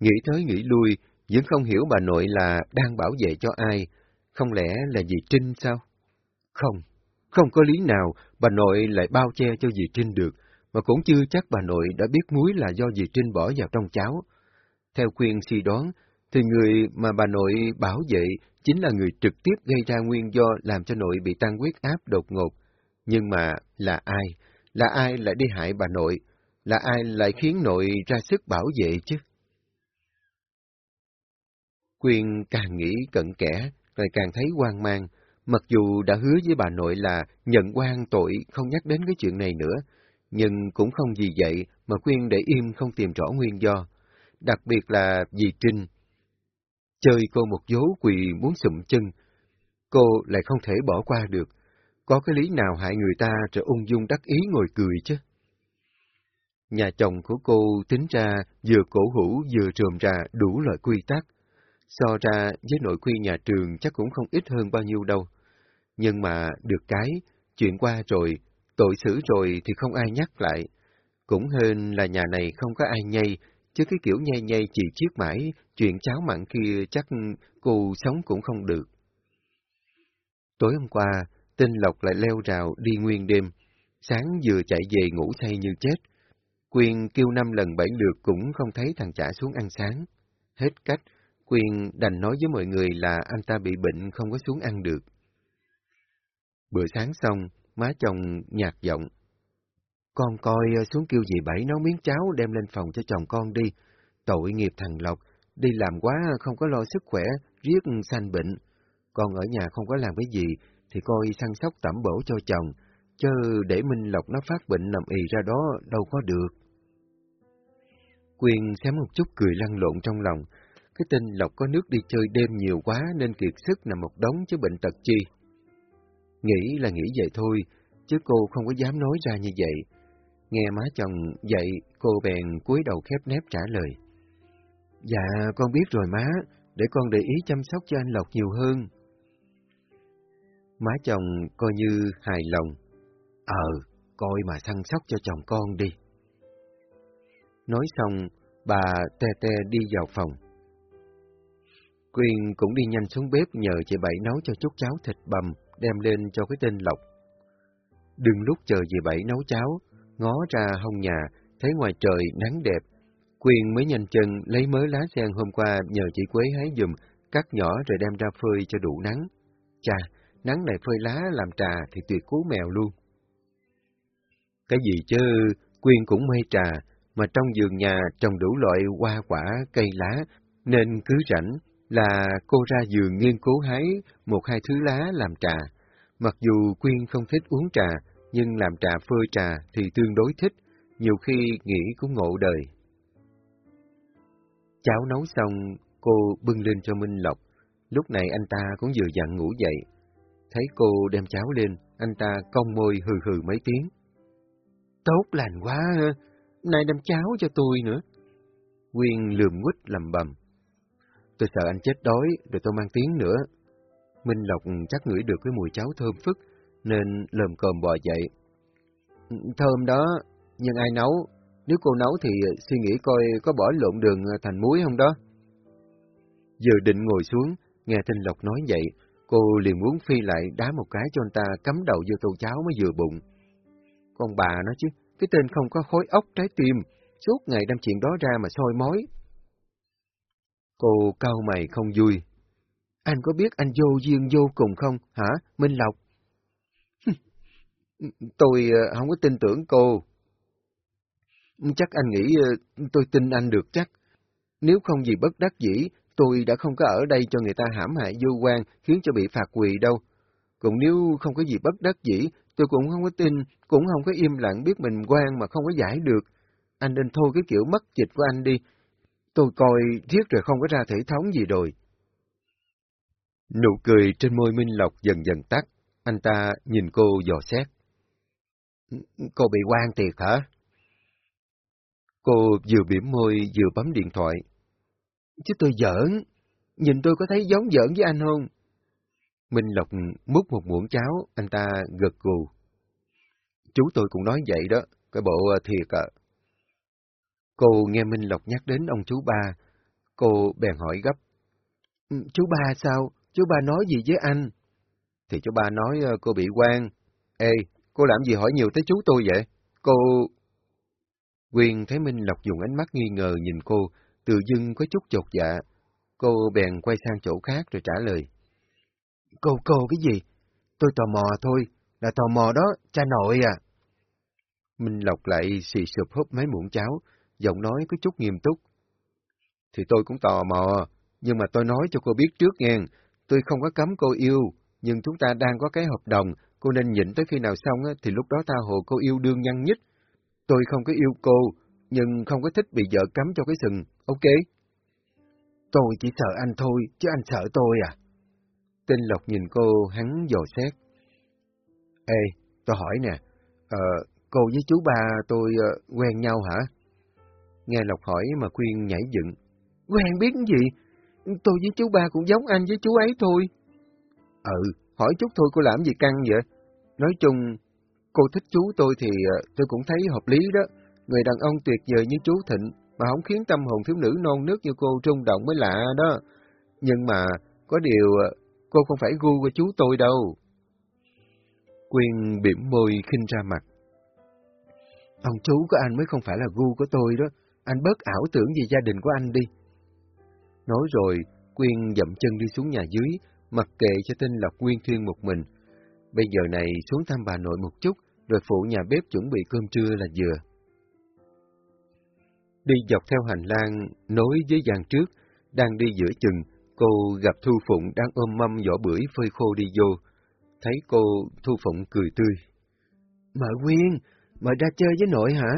nghĩ tới nghĩ lui, vẫn không hiểu bà nội là đang bảo vệ cho ai, không lẽ là dì Trinh sao? Không, không có lý nào bà nội lại bao che cho dì Trinh được, mà cũng chưa chắc bà nội đã biết muối là do dì Trinh bỏ vào trong cháo. Theo khuyên suy đoán, thì người mà bà nội bảo vệ chính là người trực tiếp gây ra nguyên do làm cho nội bị tăng huyết áp đột ngột. Nhưng mà là ai? Là ai lại đi hại bà nội? Là ai lại khiến nội ra sức bảo vệ chứ? Quyên càng nghĩ cận kẽ, lại càng thấy hoang mang, mặc dù đã hứa với bà nội là nhận quan tội không nhắc đến cái chuyện này nữa, nhưng cũng không vì vậy mà Quyên để im không tìm rõ nguyên do. Đặc biệt là vì Trinh. Chơi cô một dấu quỳ muốn sụm chân, cô lại không thể bỏ qua được. Có cái lý nào hại người ta rồi ung dung đắc ý ngồi cười chứ? Nhà chồng của cô tính ra vừa cổ hữu vừa trồm ra đủ loại quy tắc, So ra với nội quy nhà trường chắc cũng không ít hơn bao nhiêu đâu. Nhưng mà được cái, chuyện qua rồi, tội xử rồi thì không ai nhắc lại. Cũng hơn là nhà này không có ai nhây, chứ cái kiểu nhây nhây chỉ chiếc mãi, chuyện cháo mặn kia chắc cô sống cũng không được. Tối hôm qua, Tinh Lộc lại leo rào đi nguyên đêm, sáng vừa chạy về ngủ say như chết. Quyên kêu năm lần bảy lượt cũng không thấy thằng trả xuống ăn sáng. Hết cách, Quyền đành nói với mọi người là anh ta bị bệnh không có xuống ăn được. Bữa sáng xong, má chồng nhạt giọng. Con coi ờ, xuống kêu dì Bảy nấu miếng cháo đem lên phòng cho chồng con đi. Tội nghiệp thằng Lộc, đi làm quá không có lo sức khỏe, riết sanh bệnh. Con ở nhà không có làm cái gì, thì coi săn sóc tẩm bổ cho chồng, chứ để Minh Lộc nó phát bệnh nằm ì ra đó đâu có được. Quyên xém một chút cười lăn lộn trong lòng, cái tên Lộc có nước đi chơi đêm nhiều quá nên kiệt sức nằm một đống chứ bệnh tật chi. Nghĩ là nghĩ vậy thôi, chứ cô không có dám nói ra như vậy. Nghe má chồng dậy, cô bèn cúi đầu khép nép trả lời. Dạ, con biết rồi má, để con để ý chăm sóc cho anh Lộc nhiều hơn. Má chồng coi như hài lòng. Ờ, coi mà săn sóc cho chồng con đi. Nói xong, bà te te đi vào phòng. Quyên cũng đi nhanh xuống bếp nhờ chị Bảy nấu cho chút cháo thịt bằm đem lên cho cái tên Lộc. Đừng lúc chờ chị Bảy nấu cháo, ngó ra hông nhà, thấy ngoài trời nắng đẹp. Quyên mới nhanh chân lấy mớ lá sen hôm qua nhờ chị Quế hái dùm, cắt nhỏ rồi đem ra phơi cho đủ nắng. Chà, nắng này phơi lá làm trà thì tuyệt cú mèo luôn. Cái gì chứ, Quyên cũng mê trà, mà trong vườn nhà trồng đủ loại hoa quả, cây lá, nên cứ rảnh là cô ra vườn nghiên cứu hái một hai thứ lá làm trà. Mặc dù Quyên không thích uống trà, nhưng làm trà phơi trà thì tương đối thích, nhiều khi nghĩ cũng ngộ đời. Cháo nấu xong, cô bưng lên cho Minh Lộc. Lúc này anh ta cũng vừa dặn ngủ dậy. Thấy cô đem cháo lên, anh ta cong môi hừ hừ mấy tiếng. Tốt lành quá, nay đem cháo cho tôi nữa. Quyên lườm quýt lầm bầm. Tôi sợ anh chết đói, rồi tôi mang tiếng nữa. Minh Lộc chắc ngửi được cái mùi cháo thơm phức, nên lồm cồm bò dậy. Thơm đó, nhưng ai nấu? Nếu cô nấu thì suy nghĩ coi có bỏ lộn đường thành muối không đó? Giờ định ngồi xuống, nghe Thanh Lộc nói vậy, cô liền muốn phi lại đá một cái cho anh ta cắm đầu vô tô cháo mới vừa bụng. Con bà nó chứ, cái tên không có khối ốc trái tim, suốt ngày đem chuyện đó ra mà soi mói. Cô cau mày không vui. Anh có biết anh vô duyên vô cùng không, hả, Minh Lộc? tôi ờ, không có tin tưởng cô. Chắc anh nghĩ ờ, tôi tin anh được chắc. Nếu không gì bất đắc dĩ, tôi đã không có ở đây cho người ta hãm hại vô quan, khiến cho bị phạt quỳ đâu. Cũng nếu không có gì bất đắc dĩ, tôi cũng không có tin, cũng không có im lặng biết mình quan mà không có giải được. Anh nên thôi cái kiểu mất dịch của anh đi. Tôi coi riết rồi không có ra thể thống gì rồi. Nụ cười trên môi Minh Lộc dần dần tắt, anh ta nhìn cô dò xét. Cô bị quan tiệt hả? Cô vừa biểm môi vừa bấm điện thoại. Chứ tôi giỡn, nhìn tôi có thấy giống giỡn với anh không? Minh Lộc múc một muỗng cháo, anh ta gật gù. Chú tôi cũng nói vậy đó, cái bộ thiệt ạ. Cô nghe Minh Lộc nhắc đến ông chú ba, cô bèn hỏi gấp. Ừ, chú ba sao? Chú ba nói gì với anh? Thì chú ba nói ờ, cô bị quan. Ê, cô làm gì hỏi nhiều tới chú tôi vậy? Cô... Quyền thấy Minh Lộc dùng ánh mắt nghi ngờ nhìn cô, tự dưng có chút chột dạ. Cô bèn quay sang chỗ khác rồi trả lời. Cô, cô cái gì? Tôi tò mò thôi, là tò mò đó, cha nội à. Minh Lộc lại xì sụp húp mấy muỗng cháo, giọng nói có chút nghiêm túc. Thì tôi cũng tò mò, nhưng mà tôi nói cho cô biết trước nghe, tôi không có cấm cô yêu, nhưng chúng ta đang có cái hợp đồng, cô nên nhịn tới khi nào xong thì lúc đó ta hồ cô yêu đương nhân nhất. Tôi không có yêu cô, nhưng không có thích bị vợ cấm cho cái sừng, ok? Tôi chỉ sợ anh thôi, chứ anh sợ tôi à? Tinh Lộc nhìn cô, hắn dò xét. Ê, tôi hỏi nè, ờ, cô với chú ba tôi uh, quen nhau hả? Nghe Lộc hỏi mà quyên nhảy dựng. Quen biết cái gì? Tôi với chú ba cũng giống anh với chú ấy thôi. Ừ, hỏi chút thôi cô làm gì căng vậy? Nói chung, cô thích chú tôi thì ờ, tôi cũng thấy hợp lý đó. Người đàn ông tuyệt vời như chú Thịnh mà không khiến tâm hồn thiếu nữ non nước như cô rung động mới lạ đó. Nhưng mà có điều ờ, cô không phải gu của chú tôi đâu. Quyên bỉm môi khinh ra mặt. Ông chú của anh mới không phải là gu của tôi đó, anh bớt ảo tưởng về gia đình của anh đi. Nói rồi, Quyên dậm chân đi xuống nhà dưới, mặc kệ cho tên Lộc Nguyên thiên một mình. Bây giờ này xuống thăm bà nội một chút, rồi phụ nhà bếp chuẩn bị cơm trưa là vừa. Đi dọc theo hành lang, nối với gian trước, đang đi giữa chừng, cô gặp Thu Phụng đang ôm mâm vỏ bưởi phơi khô đi vô. Thấy cô, Thu Phụng cười tươi. Mợ Nguyên, mợ ra chơi với nội hả?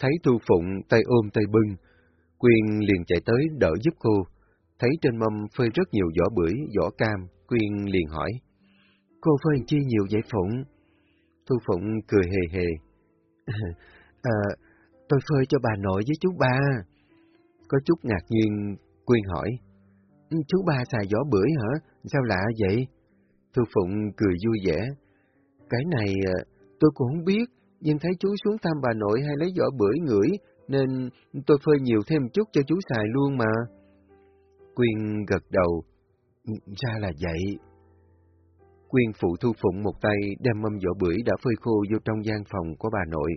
Thấy Thu Phụng tay ôm tay bưng, Quyên liền chạy tới đỡ giúp cô. Thấy trên mâm phơi rất nhiều vỏ bưởi, vỏ cam, Quyên liền hỏi. Cô phơi chi nhiều vậy Phụng? Thu Phụng cười hề hề. à, tôi phơi cho bà nội với chú ba. Có chút ngạc nhiên, Quyên hỏi. Chú ba xài vỏ bưởi hả? Sao lạ vậy? Thu Phụng cười vui vẻ. Cái này à, tôi cũng không biết, nhưng thấy chú xuống thăm bà nội hay lấy giỏ bưởi ngửi, nên tôi phơi nhiều thêm chút cho chú xài luôn mà. Quyên gật đầu. Ra là vậy. Quyên phụ Thu Phụng một tay đem mâm giỏ bưởi đã phơi khô vô trong gian phòng của bà nội.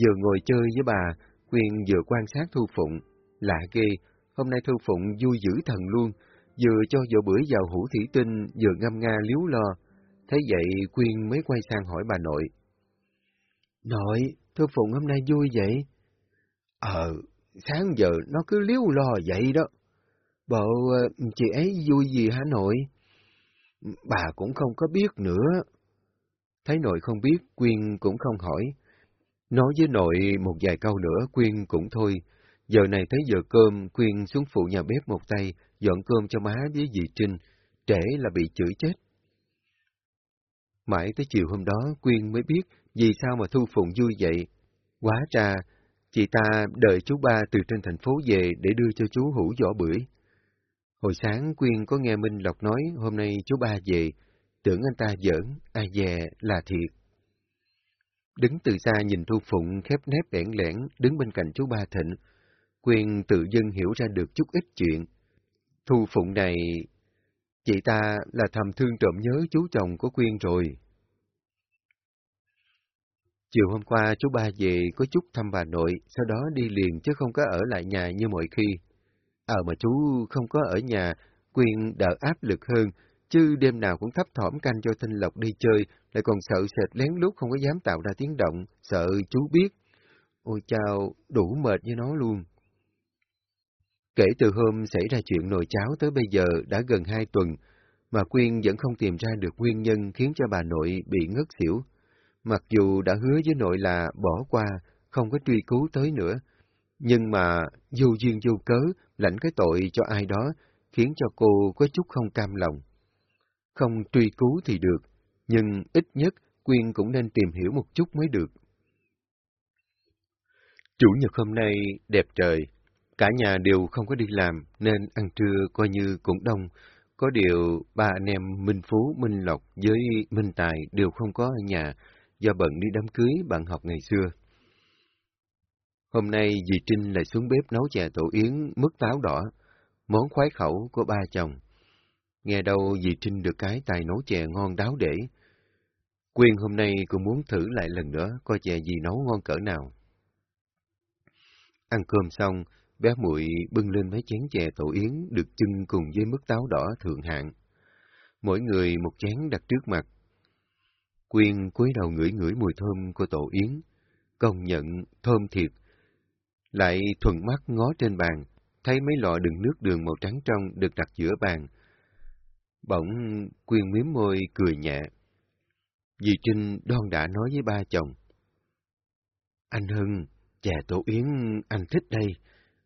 Vừa ngồi chơi với bà, Quyên vừa quan sát Thu Phụng. Lạ ghê, hôm nay Thu Phụng vui dữ thần luôn, vừa cho giỏ bưởi vào hũ thủy tinh, vừa ngâm nga liếu lo. Thấy vậy, Quyên mới quay sang hỏi bà nội. Nội, thưa Phụng hôm nay vui vậy? Ờ, sáng giờ nó cứ liếu lo vậy đó. Bộ ờ, chị ấy vui gì hả nội? Bà cũng không có biết nữa. Thấy nội không biết, Quyên cũng không hỏi. Nói với nội một vài câu nữa, Quyên cũng thôi. Giờ này thấy giờ cơm, Quyên xuống phụ nhà bếp một tay, dọn cơm cho má với dì Trinh, trễ là bị chửi chết. Mãi tới chiều hôm đó, Quyên mới biết vì sao mà Thu Phụng vui vậy. Quá ra, chị ta đợi chú ba từ trên thành phố về để đưa cho chú hủ vỏ bưởi. Hồi sáng Quyên có nghe Minh Lộc nói hôm nay chú ba về, tưởng anh ta giỡn, ai dè là thiệt. Đứng từ xa nhìn Thu Phụng khép nép lẻn lẻn, đứng bên cạnh chú ba Thịnh. Quyên tự dưng hiểu ra được chút ít chuyện. Thu Phụng này, chị ta là thầm thương trộm nhớ chú chồng của Quyên rồi. Chiều hôm qua chú ba về có chút thăm bà nội, sau đó đi liền chứ không có ở lại nhà như mọi khi. Ờ mà chú không có ở nhà, Quyên đỡ áp lực hơn, chứ đêm nào cũng thấp thỏm canh cho Thanh Lộc đi chơi, lại còn sợ sệt lén lút không có dám tạo ra tiếng động, sợ chú biết. Ôi chao, đủ mệt với nó luôn. Kể từ hôm xảy ra chuyện nồi cháo tới bây giờ đã gần hai tuần, mà Quyên vẫn không tìm ra được nguyên nhân khiến cho bà nội bị ngất xỉu. Mặc dù đã hứa với nội là bỏ qua, không có truy cứu tới nữa, nhưng mà vô duyên vô cớ lãnh cái tội cho ai đó khiến cho cô có chút không cam lòng. Không truy cứu thì được, nhưng ít nhất Quyên cũng nên tìm hiểu một chút mới được. Chủ nhật hôm nay đẹp trời, cả nhà đều không có đi làm nên ăn trưa coi như cũng đông. Có điều ba anh em Minh Phú, Minh Lộc với Minh Tài đều không có ở nhà do bận đi đám cưới bạn học ngày xưa. Hôm nay dì Trinh lại xuống bếp nấu chè tổ yến mứt táo đỏ, món khoái khẩu của ba chồng. Nghe đâu dì Trinh được cái tài nấu chè ngon đáo để. Quyên hôm nay cũng muốn thử lại lần nữa coi chè gì nấu ngon cỡ nào. Ăn cơm xong, bé muội bưng lên mấy chén chè tổ yến được chưng cùng với mứt táo đỏ thượng hạng. Mỗi người một chén đặt trước mặt. Quyên cúi đầu ngửi ngửi mùi thơm của tổ yến, công nhận thơm thiệt, lại thuận mắt ngó trên bàn, thấy mấy lọ đựng nước đường màu trắng trong được đặt giữa bàn. Bỗng Quyên miếm môi cười nhẹ. Dì Trinh đoan đã nói với ba chồng. Anh Hưng, chè tổ yến anh thích đây.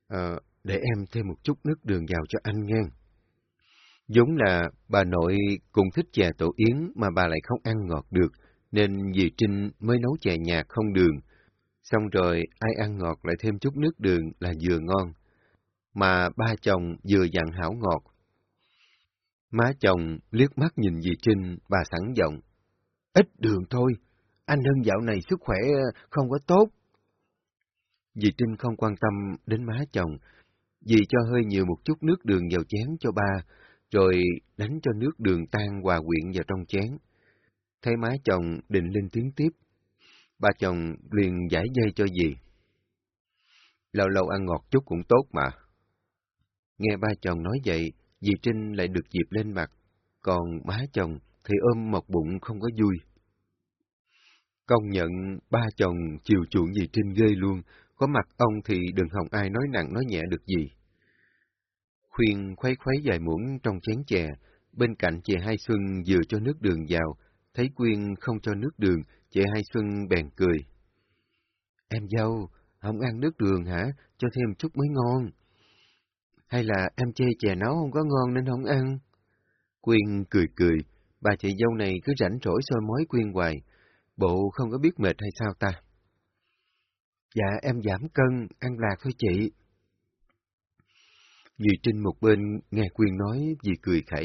À, để em thêm một chút nước đường vào cho anh nghe. Giống là bà nội cũng thích chè tổ yến mà bà lại không ăn ngọt được, nên dì Trinh mới nấu chè nhạt không đường. Xong rồi, ai ăn ngọt lại thêm chút nước đường là vừa ngon. Mà ba chồng vừa dặn hảo ngọt. Má chồng liếc mắt nhìn dì Trinh, bà sẵn giọng. Ít đường thôi, anh hơn dạo này sức khỏe không có tốt. Dì Trinh không quan tâm đến má chồng, dì cho hơi nhiều một chút nước đường vào chén cho ba, rồi đánh cho nước đường tan hòa quyện vào trong chén. Thấy má chồng định lên tiếng tiếp. Ba chồng liền giải dây cho gì. Lâu lâu ăn ngọt chút cũng tốt mà. Nghe ba chồng nói vậy, dì Trinh lại được dịp lên mặt, còn má chồng thì ôm một bụng không có vui. Công nhận ba chồng chiều chuộng dì Trinh ghê luôn, có mặt ông thì đừng hòng ai nói nặng nói nhẹ được gì. Khuyên khuấy khuấy dài muỗng trong chén chè, bên cạnh chị Hai Xuân vừa cho nước đường vào, thấy Quyên không cho nước đường, chị Hai Xuân bèn cười. Em dâu, không ăn nước đường hả? Cho thêm chút mới ngon. Hay là em chê chè nấu không có ngon nên không ăn? Quyên cười cười, bà chị dâu này cứ rảnh rỗi soi mói Quyên hoài. Bộ không có biết mệt hay sao ta? Dạ em giảm cân, ăn lạc thôi chị. Dì Trinh một bên nghe Quyên nói, dì cười khẩy.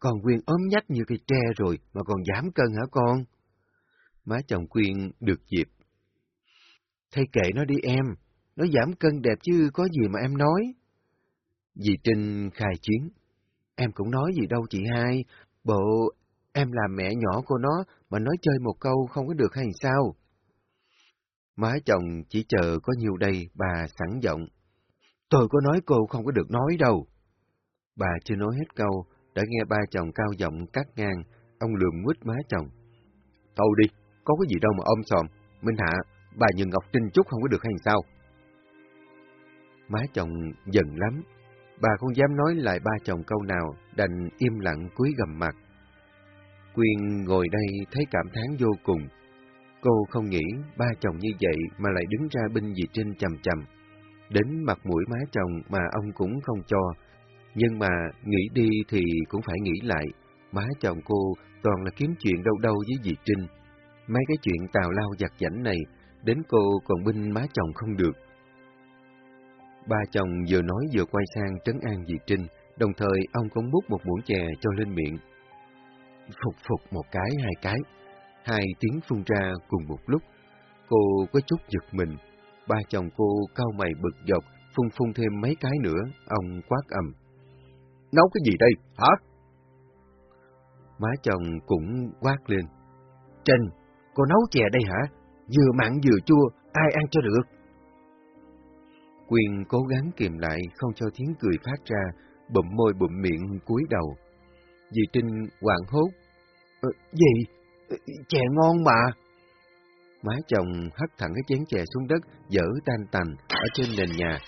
Còn Quyên ốm nhách như cây tre rồi mà còn giảm cân hả con? Má chồng Quyên được dịp. Thay kệ nó đi em, nó giảm cân đẹp chứ có gì mà em nói. Dì Trinh khai chiến. Em cũng nói gì đâu chị hai, bộ em là mẹ nhỏ của nó mà nói chơi một câu không có được hay sao? Má chồng chỉ chờ có nhiều đây, bà sẵn giọng. Tôi có nói cô không có được nói đâu. Bà chưa nói hết câu, đã nghe ba chồng cao giọng cắt ngang, ông lườm nguyết má chồng. Thôi đi, có cái gì đâu mà ôm sòm. Minh Hạ, bà nhường Ngọc Trinh chút không có được hay sao? Má chồng giận lắm, bà không dám nói lại ba chồng câu nào, đành im lặng cúi gầm mặt. Quyên ngồi đây thấy cảm thán vô cùng. Cô không nghĩ ba chồng như vậy mà lại đứng ra binh gì trên chầm chầm. Đến mặt mũi má chồng mà ông cũng không cho. Nhưng mà nghĩ đi thì cũng phải nghĩ lại. Má chồng cô toàn là kiếm chuyện đâu đâu với dì Trinh. Mấy cái chuyện tào lao giặt giảnh này, đến cô còn binh má chồng không được. Ba chồng vừa nói vừa quay sang trấn an dì Trinh, đồng thời ông cũng múc một muỗng chè cho lên miệng. Phục phục một cái, hai cái. Hai tiếng phun ra cùng một lúc. Cô có chút giật mình. Ba chồng cô cau mày bực dọc, phun phun thêm mấy cái nữa, ông quát ầm. Nấu cái gì đây, hả? Má chồng cũng quát lên. Trình, cô nấu chè đây hả? Vừa mặn vừa chua, ai ăn cho được? Quyền cố gắng kìm lại, không cho tiếng cười phát ra, bụm môi bụm miệng cúi đầu. Dì Trinh hoảng hốt. Ờ, gì? Ờ, chè ngon mà. Má chồng hất thẳng cái chén chè xuống đất, dở tan tành ở trên nền nhà.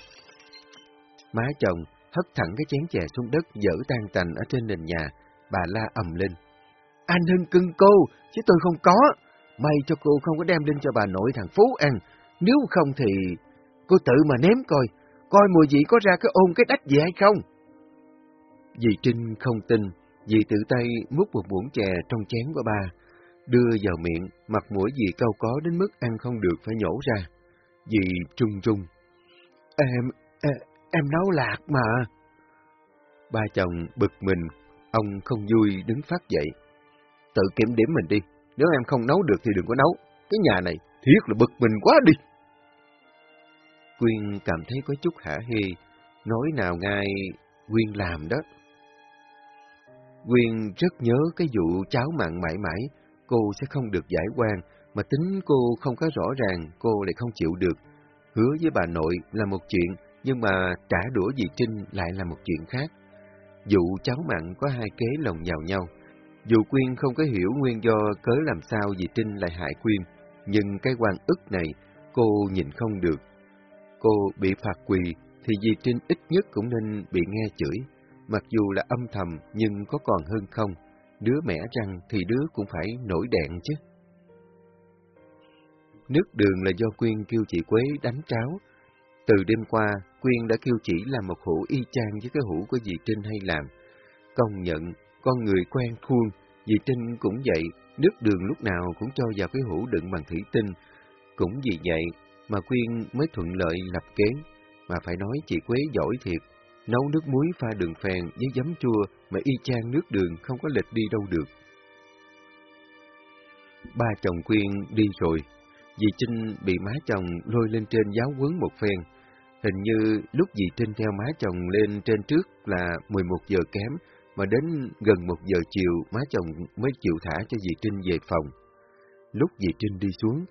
Má chồng hất thẳng cái chén chè xuống đất, dở tan tành ở trên nền nhà. Bà la ầm lên. Anh Hưng cưng cô, chứ tôi không có. May cho cô không có đem lên cho bà nội thằng Phú ăn. Nếu không thì cô tự mà ném coi, coi mùi vị có ra cái ôn cái đách gì hay không. Dì Trinh không tin, dì tự tay múc một muỗng chè trong chén của bà, đưa vào miệng, mặt mũi dì cao có đến mức ăn không được phải nhổ ra. Dì trung trung. Em, em, em nấu lạc mà. Ba chồng bực mình, ông không vui đứng phát dậy. Tự kiểm điểm mình đi, nếu em không nấu được thì đừng có nấu. Cái nhà này thiệt là bực mình quá đi. Quyên cảm thấy có chút hả hê, nói nào ngay Quyên làm đó. Quyên rất nhớ cái vụ cháu mặn mãi mãi, cô sẽ không được giải quan, mà tính cô không có rõ ràng, cô lại không chịu được. Hứa với bà nội là một chuyện, nhưng mà trả đũa dì Trinh lại là một chuyện khác. Dụ cháu mặn có hai kế lòng nhào nhau. Dù Quyên không có hiểu nguyên do cớ làm sao dì Trinh lại hại Quyên, nhưng cái quan ức này cô nhìn không được. Cô bị phạt quỳ thì dì Trinh ít nhất cũng nên bị nghe chửi. Mặc dù là âm thầm nhưng có còn hơn không, đứa mẻ răng thì đứa cũng phải nổi đèn chứ. Nước đường là do Quyên kêu chị Quế đánh tráo. Từ đêm qua, Quyên đã kêu chỉ làm một hũ y chang với cái hũ của dì Trinh hay làm. Công nhận, con người quen khuôn, dì Trinh cũng vậy, nước đường lúc nào cũng cho vào cái hũ đựng bằng thủy tinh. Cũng vì vậy mà Quyên mới thuận lợi lập kế, mà phải nói chị Quế giỏi thiệt, Nấu nước muối pha đường phèn với giấm chua mà y chang nước đường không có lệch đi đâu được. Ba chồng Quyên đi rồi, dì Trinh bị má chồng lôi lên trên giáo quấn một phen. Hình như lúc dì Trinh theo má chồng lên trên trước là 11 giờ kém, mà đến gần một giờ chiều má chồng mới chịu thả cho dì Trinh về phòng. Lúc dì Trinh đi xuống,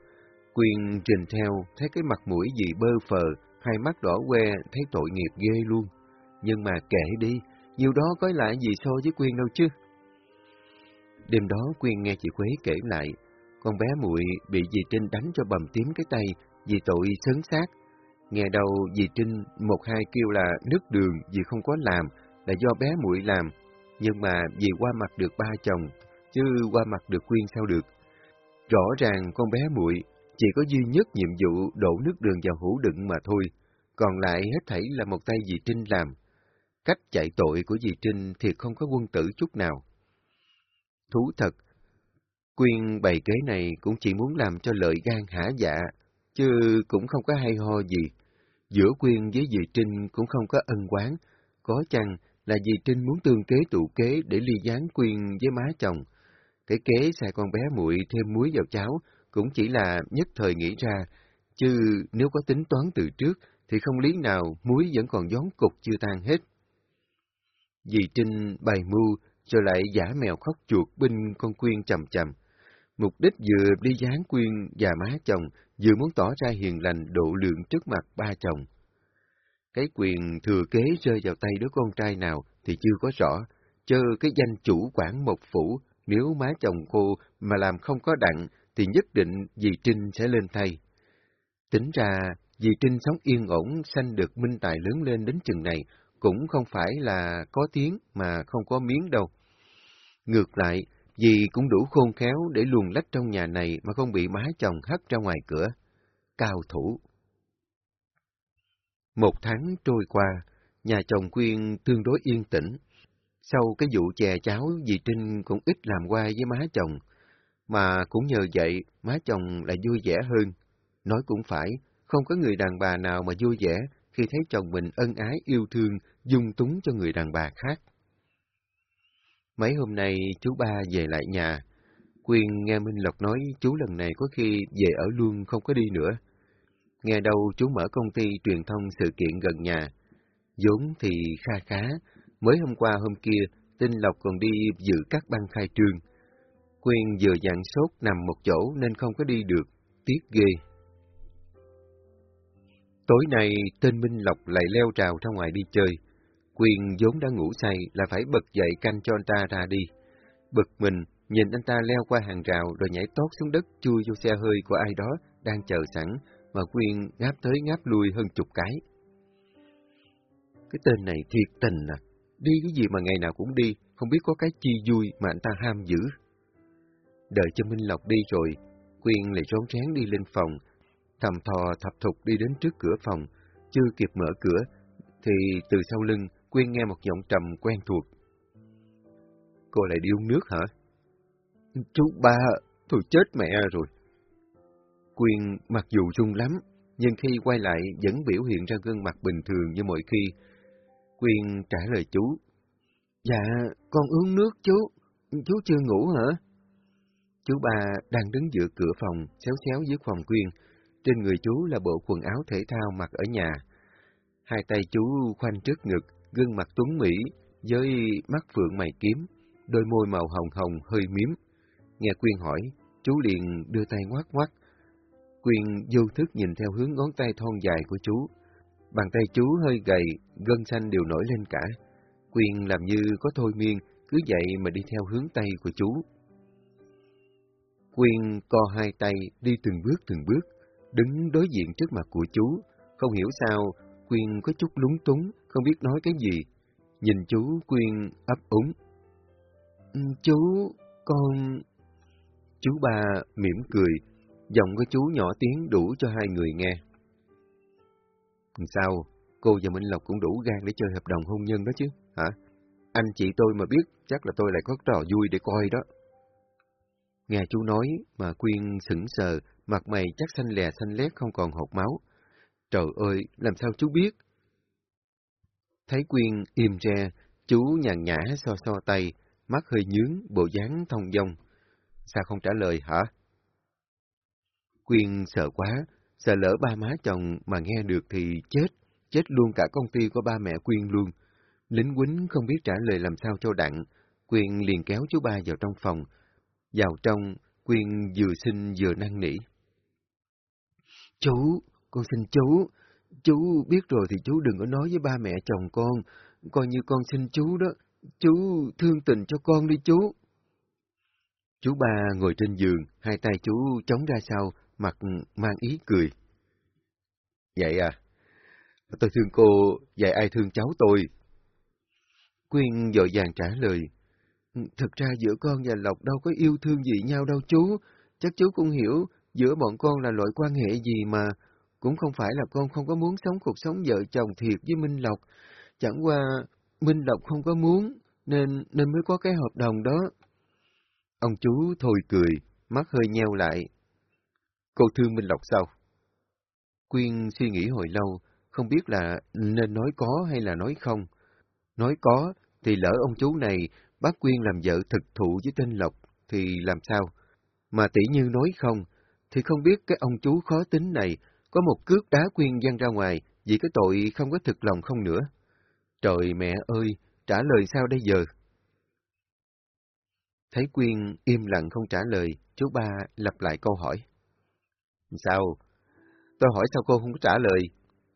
Quyên trình theo, thấy cái mặt mũi dì bơ phờ, hai mắt đỏ que, thấy tội nghiệp ghê luôn. Nhưng mà kể đi, nhiều đó có lại gì so với Quyên đâu chứ. Đêm đó Quyên nghe chị Quế kể lại, con bé muội bị dì Trinh đánh cho bầm tím cái tay vì tội sấn sát. Nghe đầu dì Trinh một hai kêu là nước đường vì không có làm, là do bé muội làm, nhưng mà dì qua mặt được ba chồng, chứ qua mặt được Quyên sao được. Rõ ràng con bé muội chỉ có duy nhất nhiệm vụ đổ nước đường vào hũ đựng mà thôi, còn lại hết thảy là một tay dì Trinh làm. Cách chạy tội của dì Trinh thì không có quân tử chút nào. Thú thật, Quyên bày kế này cũng chỉ muốn làm cho lợi gan hả dạ, chứ cũng không có hay ho gì. Giữa Quyên với dì Trinh cũng không có ân quán, có chăng là dì Trinh muốn tương kế tụ kế để ly gián Quyên với má chồng. Cái kế xài con bé muội thêm muối vào cháo cũng chỉ là nhất thời nghĩ ra, chứ nếu có tính toán từ trước thì không lý nào muối vẫn còn gión cục chưa tan hết. Dì Trinh bày mưu rồi lại giả mèo khóc chuột binh con Quyên chầm chầm. Mục đích vừa đi gián Quyên và má chồng, vừa muốn tỏ ra hiền lành độ lượng trước mặt ba chồng. Cái quyền thừa kế rơi vào tay đứa con trai nào thì chưa có rõ, chơ cái danh chủ quản một phủ, nếu má chồng cô mà làm không có đặng thì nhất định dì Trinh sẽ lên thay. Tính ra, dì Trinh sống yên ổn, sanh được minh tài lớn lên đến chừng này, cũng không phải là có tiếng mà không có miếng đâu. Ngược lại, dì cũng đủ khôn khéo để luồn lách trong nhà này mà không bị má chồng hất ra ngoài cửa. Cao thủ. Một tháng trôi qua, nhà chồng Quyên tương đối yên tĩnh. Sau cái vụ chè cháo, dì Trinh cũng ít làm qua với má chồng, mà cũng nhờ vậy má chồng lại vui vẻ hơn. Nói cũng phải, không có người đàn bà nào mà vui vẻ khi thấy chồng mình ân ái yêu thương, dung túng cho người đàn bà khác. Mấy hôm nay chú ba về lại nhà. Quyên nghe Minh Lộc nói chú lần này có khi về ở luôn không có đi nữa. Nghe đâu chú mở công ty truyền thông sự kiện gần nhà. vốn thì kha khá, mới hôm qua hôm kia, tin Lộc còn đi dự các băng khai trương. Quyên vừa dặn sốt nằm một chỗ nên không có đi được, tiếc ghê. Tối nay, tên Minh Lộc lại leo trào ra ngoài đi chơi. Quyên vốn đã ngủ say là phải bật dậy canh cho anh ta ra đi. Bực mình, nhìn anh ta leo qua hàng rào rồi nhảy tót xuống đất chui vô xe hơi của ai đó đang chờ sẵn, mà Quyên ngáp tới ngáp lui hơn chục cái. Cái tên này thiệt tình à, đi cái gì mà ngày nào cũng đi, không biết có cái chi vui mà anh ta ham dữ. Đợi cho Minh Lộc đi rồi, Quyên lại rón rén đi lên phòng, thầm thò thập thục đi đến trước cửa phòng, chưa kịp mở cửa, thì từ sau lưng Quyên nghe một giọng trầm quen thuộc. Cô lại đi uống nước hả? Chú ba, tôi chết mẹ rồi. Quyên mặc dù run lắm, nhưng khi quay lại vẫn biểu hiện ra gương mặt bình thường như mọi khi. Quyên trả lời chú. Dạ, con uống nước chú. Chú chưa ngủ hả? Chú ba đang đứng giữa cửa phòng, xéo xéo dưới phòng Quyên. Trên người chú là bộ quần áo thể thao mặc ở nhà. Hai tay chú khoanh trước ngực, gương mặt tuấn mỹ, với mắt phượng mày kiếm, đôi môi màu hồng hồng hơi miếm. Nghe Quyên hỏi, chú liền đưa tay ngoát ngoát. Quyên vô thức nhìn theo hướng ngón tay thon dài của chú. Bàn tay chú hơi gầy, gân xanh đều nổi lên cả. Quyên làm như có thôi miên, cứ vậy mà đi theo hướng tay của chú. Quyên co hai tay đi từng bước từng bước, đứng đối diện trước mặt của chú. Không hiểu sao, Quyên có chút lúng túng, không biết nói cái gì. Nhìn chú, Quyên ấp úng. Ừ, chú, con... Chú ba mỉm cười, giọng của chú nhỏ tiếng đủ cho hai người nghe. Sao? Cô và Minh Lộc cũng đủ gan để chơi hợp đồng hôn nhân đó chứ, hả? Anh chị tôi mà biết, chắc là tôi lại có trò vui để coi đó. Nghe chú nói mà Quyên sững sờ, mặt mày chắc xanh lè xanh lét không còn hột máu. Trời ơi, làm sao chú biết? Thấy Quyên im re, chú nhàn nhã so so tay, mắt hơi nhướng, bộ dáng thông dong. Sao không trả lời hả? Quyên sợ quá, sợ lỡ ba má chồng mà nghe được thì chết, chết luôn cả công ty của ba mẹ Quyên luôn. Lính quýnh không biết trả lời làm sao cho đặng, Quyên liền kéo chú ba vào trong phòng. Vào trong, Quyên vừa xin vừa năn nỉ. Chú, con xin chú, chú biết rồi thì chú đừng có nói với ba mẹ chồng con, coi như con xin chú đó, chú thương tình cho con đi chú. Chú ba ngồi trên giường, hai tay chú chống ra sau, mặt mang ý cười. Vậy à? Tôi thương cô, vậy ai thương cháu tôi? Quyên dội vàng trả lời. Thực ra giữa con và Lộc đâu có yêu thương gì nhau đâu chú. Chắc chú cũng hiểu, giữa bọn con là loại quan hệ gì mà. Cũng không phải là con không có muốn sống cuộc sống vợ chồng thiệt với Minh Lộc. Chẳng qua Minh Lộc không có muốn, nên nên mới có cái hợp đồng đó. Ông chú thôi cười, mắt hơi nheo lại. Cô thương Minh Lộc sao? Quyên suy nghĩ hồi lâu, không biết là nên nói có hay là nói không. Nói có, thì lỡ ông chú này bắt Quyên làm vợ thực thụ với tên Lộc, thì làm sao? Mà tỷ như nói không, thì không biết cái ông chú khó tính này có một cước đá Quyên dân ra ngoài vì cái tội không có thực lòng không nữa. Trời mẹ ơi, trả lời sao đây giờ? Thấy Quyên im lặng không trả lời, chú ba lặp lại câu hỏi. Sao? Tôi hỏi sao cô không có trả lời?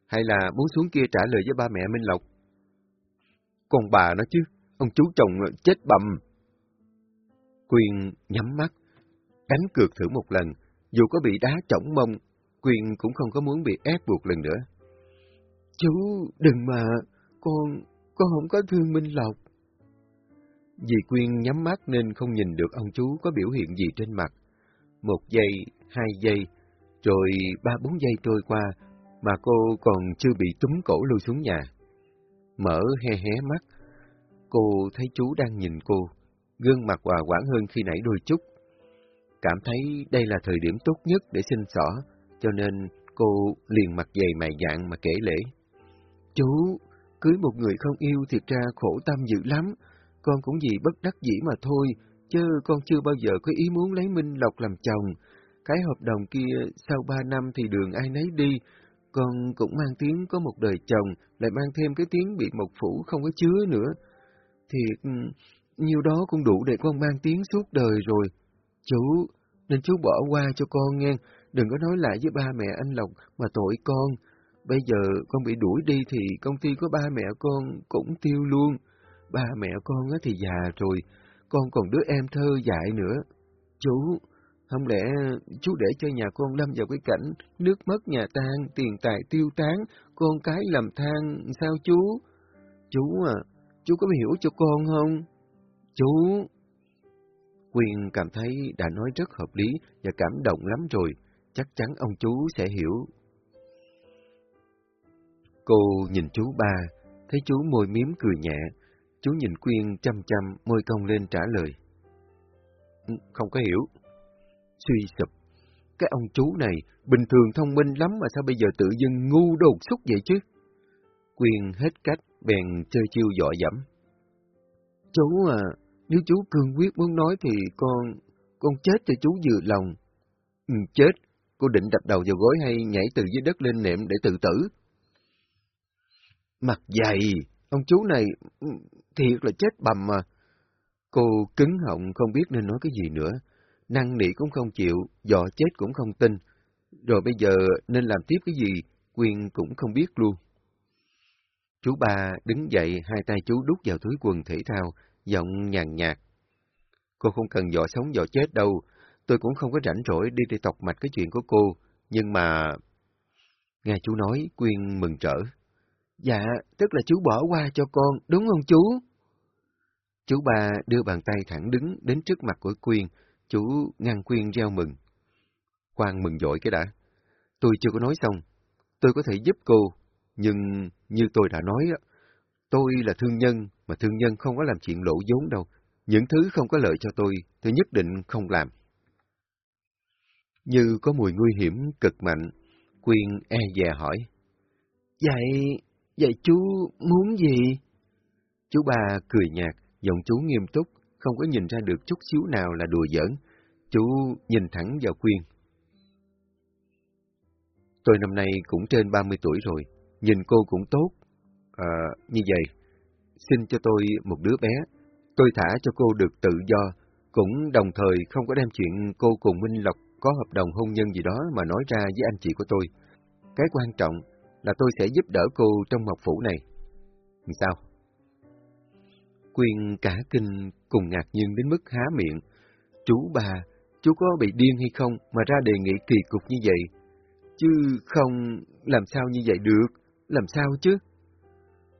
Hay là muốn xuống kia trả lời với ba mẹ Minh Lộc? còn bà nó chứ, ông chú chồng chết bầm. Quyên nhắm mắt, đánh cược thử một lần, dù có bị đá chỏng mông, Quyên cũng không có muốn bị ép buộc lần nữa. Chú, đừng mà, con, con không có thương Minh Lộc. Vì Quyên nhắm mắt nên không nhìn được ông chú có biểu hiện gì trên mặt. Một giây, hai giây, rồi ba bốn giây trôi qua, mà cô còn chưa bị túm cổ lưu xuống nhà. Mở he hé mắt, cô thấy chú đang nhìn cô, gương mặt hòa quản hơn khi nãy đôi chút. Cảm thấy đây là thời điểm tốt nhất để xin xỏ, cho nên cô liền mặt dày mày dạng mà kể lễ. Chú, cưới một người không yêu thiệt ra khổ tâm dữ lắm, con cũng vì bất đắc dĩ mà thôi, chứ con chưa bao giờ có ý muốn lấy Minh Lộc làm chồng. Cái hợp đồng kia sau ba năm thì đường ai nấy đi, con cũng mang tiếng có một đời chồng, lại mang thêm cái tiếng bị mộc phủ không có chứa nữa. Thiệt, nhiều đó cũng đủ để con mang tiếng suốt đời rồi. Chú, nên chú bỏ qua cho con nghe, đừng có nói lại với ba mẹ anh Lộc mà tội con. Bây giờ con bị đuổi đi thì công ty của ba mẹ con cũng tiêu luôn. Ba mẹ con thì già rồi, con còn đứa em thơ dại nữa. Chú, không lẽ chú để cho nhà con lâm vào cái cảnh nước mất nhà tan, tiền tài tiêu tán, con cái làm than sao chú? Chú à, chú có hiểu cho con không? Chú... Quyên cảm thấy đã nói rất hợp lý và cảm động lắm rồi, chắc chắn ông chú sẽ hiểu. Cô nhìn chú ba, thấy chú môi miếm cười nhẹ, chú nhìn Quyên chăm chăm, môi cong lên trả lời. Ừ, không có hiểu suy sụp. Cái ông chú này bình thường thông minh lắm mà sao bây giờ tự dưng ngu đột xúc vậy chứ? Quyên hết cách, bèn chơi chiêu dọ dẫm. Chú à, nếu chú cương quyết muốn nói thì con, con chết cho chú vừa lòng. Ừ, chết, cô định đập đầu vào gối hay nhảy từ dưới đất lên nệm để tự tử? Mặt dày, ông chú này ừ, thiệt là chết bầm mà. Cô cứng họng không biết nên nói cái gì nữa năng nỉ cũng không chịu, dò chết cũng không tin. Rồi bây giờ nên làm tiếp cái gì, Quyên cũng không biết luôn. Chú ba đứng dậy, hai tay chú đút vào túi quần thể thao, giọng nhàn nhạt. Cô không cần dò sống dò chết đâu, tôi cũng không có rảnh rỗi đi đi tọc mạch cái chuyện của cô, nhưng mà... Nghe chú nói, Quyên mừng trở. Dạ, tức là chú bỏ qua cho con, đúng không chú? Chú ba đưa bàn tay thẳng đứng đến trước mặt của Quyên, Chú ngăn quyên reo mừng. quang mừng dội cái đã. Tôi chưa có nói xong. Tôi có thể giúp cô, nhưng như tôi đã nói, tôi là thương nhân, mà thương nhân không có làm chuyện lỗ vốn đâu. Những thứ không có lợi cho tôi, tôi nhất định không làm. Như có mùi nguy hiểm cực mạnh, Quyên e dè hỏi. Vậy, vậy chú muốn gì? Chú bà cười nhạt, giọng chú nghiêm túc, không có nhìn ra được chút xíu nào là đùa giỡn. Chú nhìn thẳng vào khuyên. Tôi năm nay cũng trên 30 tuổi rồi, nhìn cô cũng tốt. À, như vậy, xin cho tôi một đứa bé. Tôi thả cho cô được tự do, cũng đồng thời không có đem chuyện cô cùng Minh Lộc có hợp đồng hôn nhân gì đó mà nói ra với anh chị của tôi. Cái quan trọng là tôi sẽ giúp đỡ cô trong mộc phủ này. Sao? Quyên cả kinh cùng ngạc nhiên đến mức há miệng. Chú bà, chú có bị điên hay không mà ra đề nghị kỳ cục như vậy? Chứ không, làm sao như vậy được? Làm sao chứ?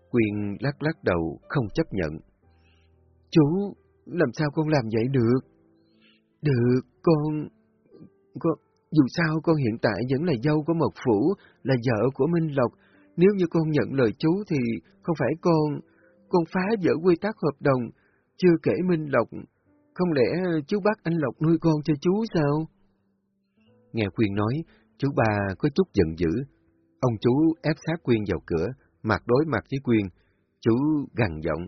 Quyên lắc lắc đầu, không chấp nhận. Chú, làm sao con làm vậy được? Được, con con... Dù sao con hiện tại vẫn là dâu của Mộc Phủ, là vợ của Minh Lộc. Nếu như con nhận lời chú thì không phải con... Con phá vỡ quy tắc hợp đồng, chưa kể Minh Lộc. Không lẽ chú bắt anh Lộc nuôi con cho chú sao? Nghe Quyên nói, chú ba có chút giận dữ. Ông chú ép sát Quyên vào cửa, mặt đối mặt với Quyên. Chú gằn giọng.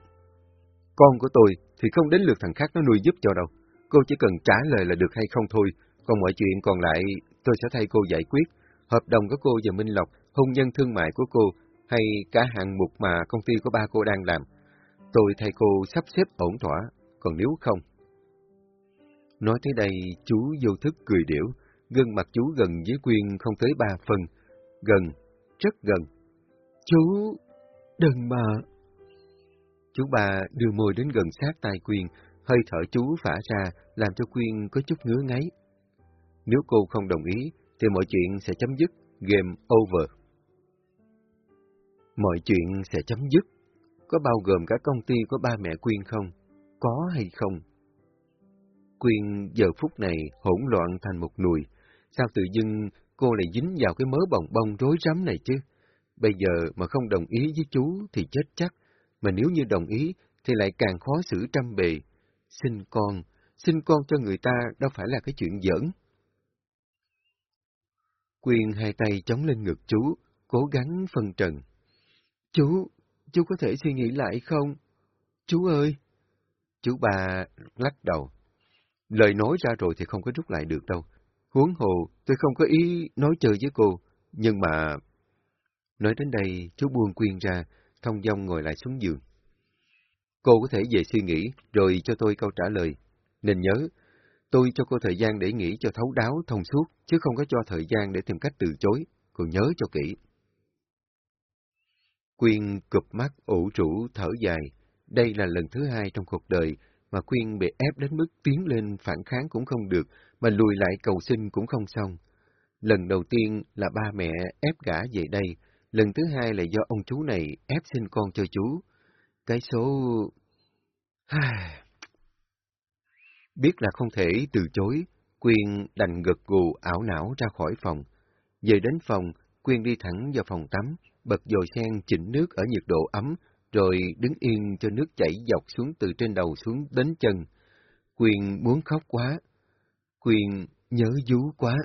Con của tôi thì không đến lượt thằng khác nó nuôi giúp cho đâu. Cô chỉ cần trả lời là được hay không thôi, còn mọi chuyện còn lại tôi sẽ thay cô giải quyết. Hợp đồng của cô và Minh Lộc, hôn nhân thương mại của cô, hay cả hạng mục mà công ty của ba cô đang làm. Tôi thay cô sắp xếp ổn thỏa, còn nếu không... Nói tới đây, chú vô thức cười điểu, gương mặt chú gần với Quyên không tới ba phân. Gần, rất gần. Chú, đừng mà... Chú ba đưa môi đến gần sát tai Quyên, hơi thở chú phả ra làm cho Quyên có chút ngứa ngáy. Nếu cô không đồng ý, thì mọi chuyện sẽ chấm dứt, game over. Mọi chuyện sẽ chấm dứt. Có bao gồm cả công ty của ba mẹ Quyên không? Có hay không? Quyên giờ phút này hỗn loạn thành một nùi. Sao tự dưng cô lại dính vào cái mớ bồng bông rối rắm này chứ? Bây giờ mà không đồng ý với chú thì chết chắc, mà nếu như đồng ý thì lại càng khó xử trăm bề. xin con, xin con cho người ta đâu phải là cái chuyện giỡn. Quyên hai tay chống lên ngực chú, cố gắng phân trần. Chú, chú có thể suy nghĩ lại không? Chú ơi! Chú ba lắc đầu. Lời nói ra rồi thì không có rút lại được đâu. Huống hồ, tôi không có ý nói chơi với cô, nhưng mà... Nói đến đây, chú buông quyên ra, thông dong ngồi lại xuống giường. Cô có thể về suy nghĩ, rồi cho tôi câu trả lời. Nên nhớ, tôi cho cô thời gian để nghĩ cho thấu đáo, thông suốt, chứ không có cho thời gian để tìm cách từ chối. Cô nhớ cho kỹ. Quyên cụp mắt ủ rũ thở dài. Đây là lần thứ hai trong cuộc đời mà Quyên bị ép đến mức tiến lên phản kháng cũng không được, mà lùi lại cầu xin cũng không xong. Lần đầu tiên là ba mẹ ép gã về đây, lần thứ hai là do ông chú này ép sinh con cho chú. Cái số... Biết là không thể từ chối, Quyên đành gật gù ảo não ra khỏi phòng. Về đến phòng, Quyên đi thẳng vào phòng tắm, bật dồi sen chỉnh nước ở nhiệt độ ấm, rồi đứng yên cho nước chảy dọc xuống từ trên đầu xuống đến chân. Quyên muốn khóc quá. Quyên nhớ vú quá.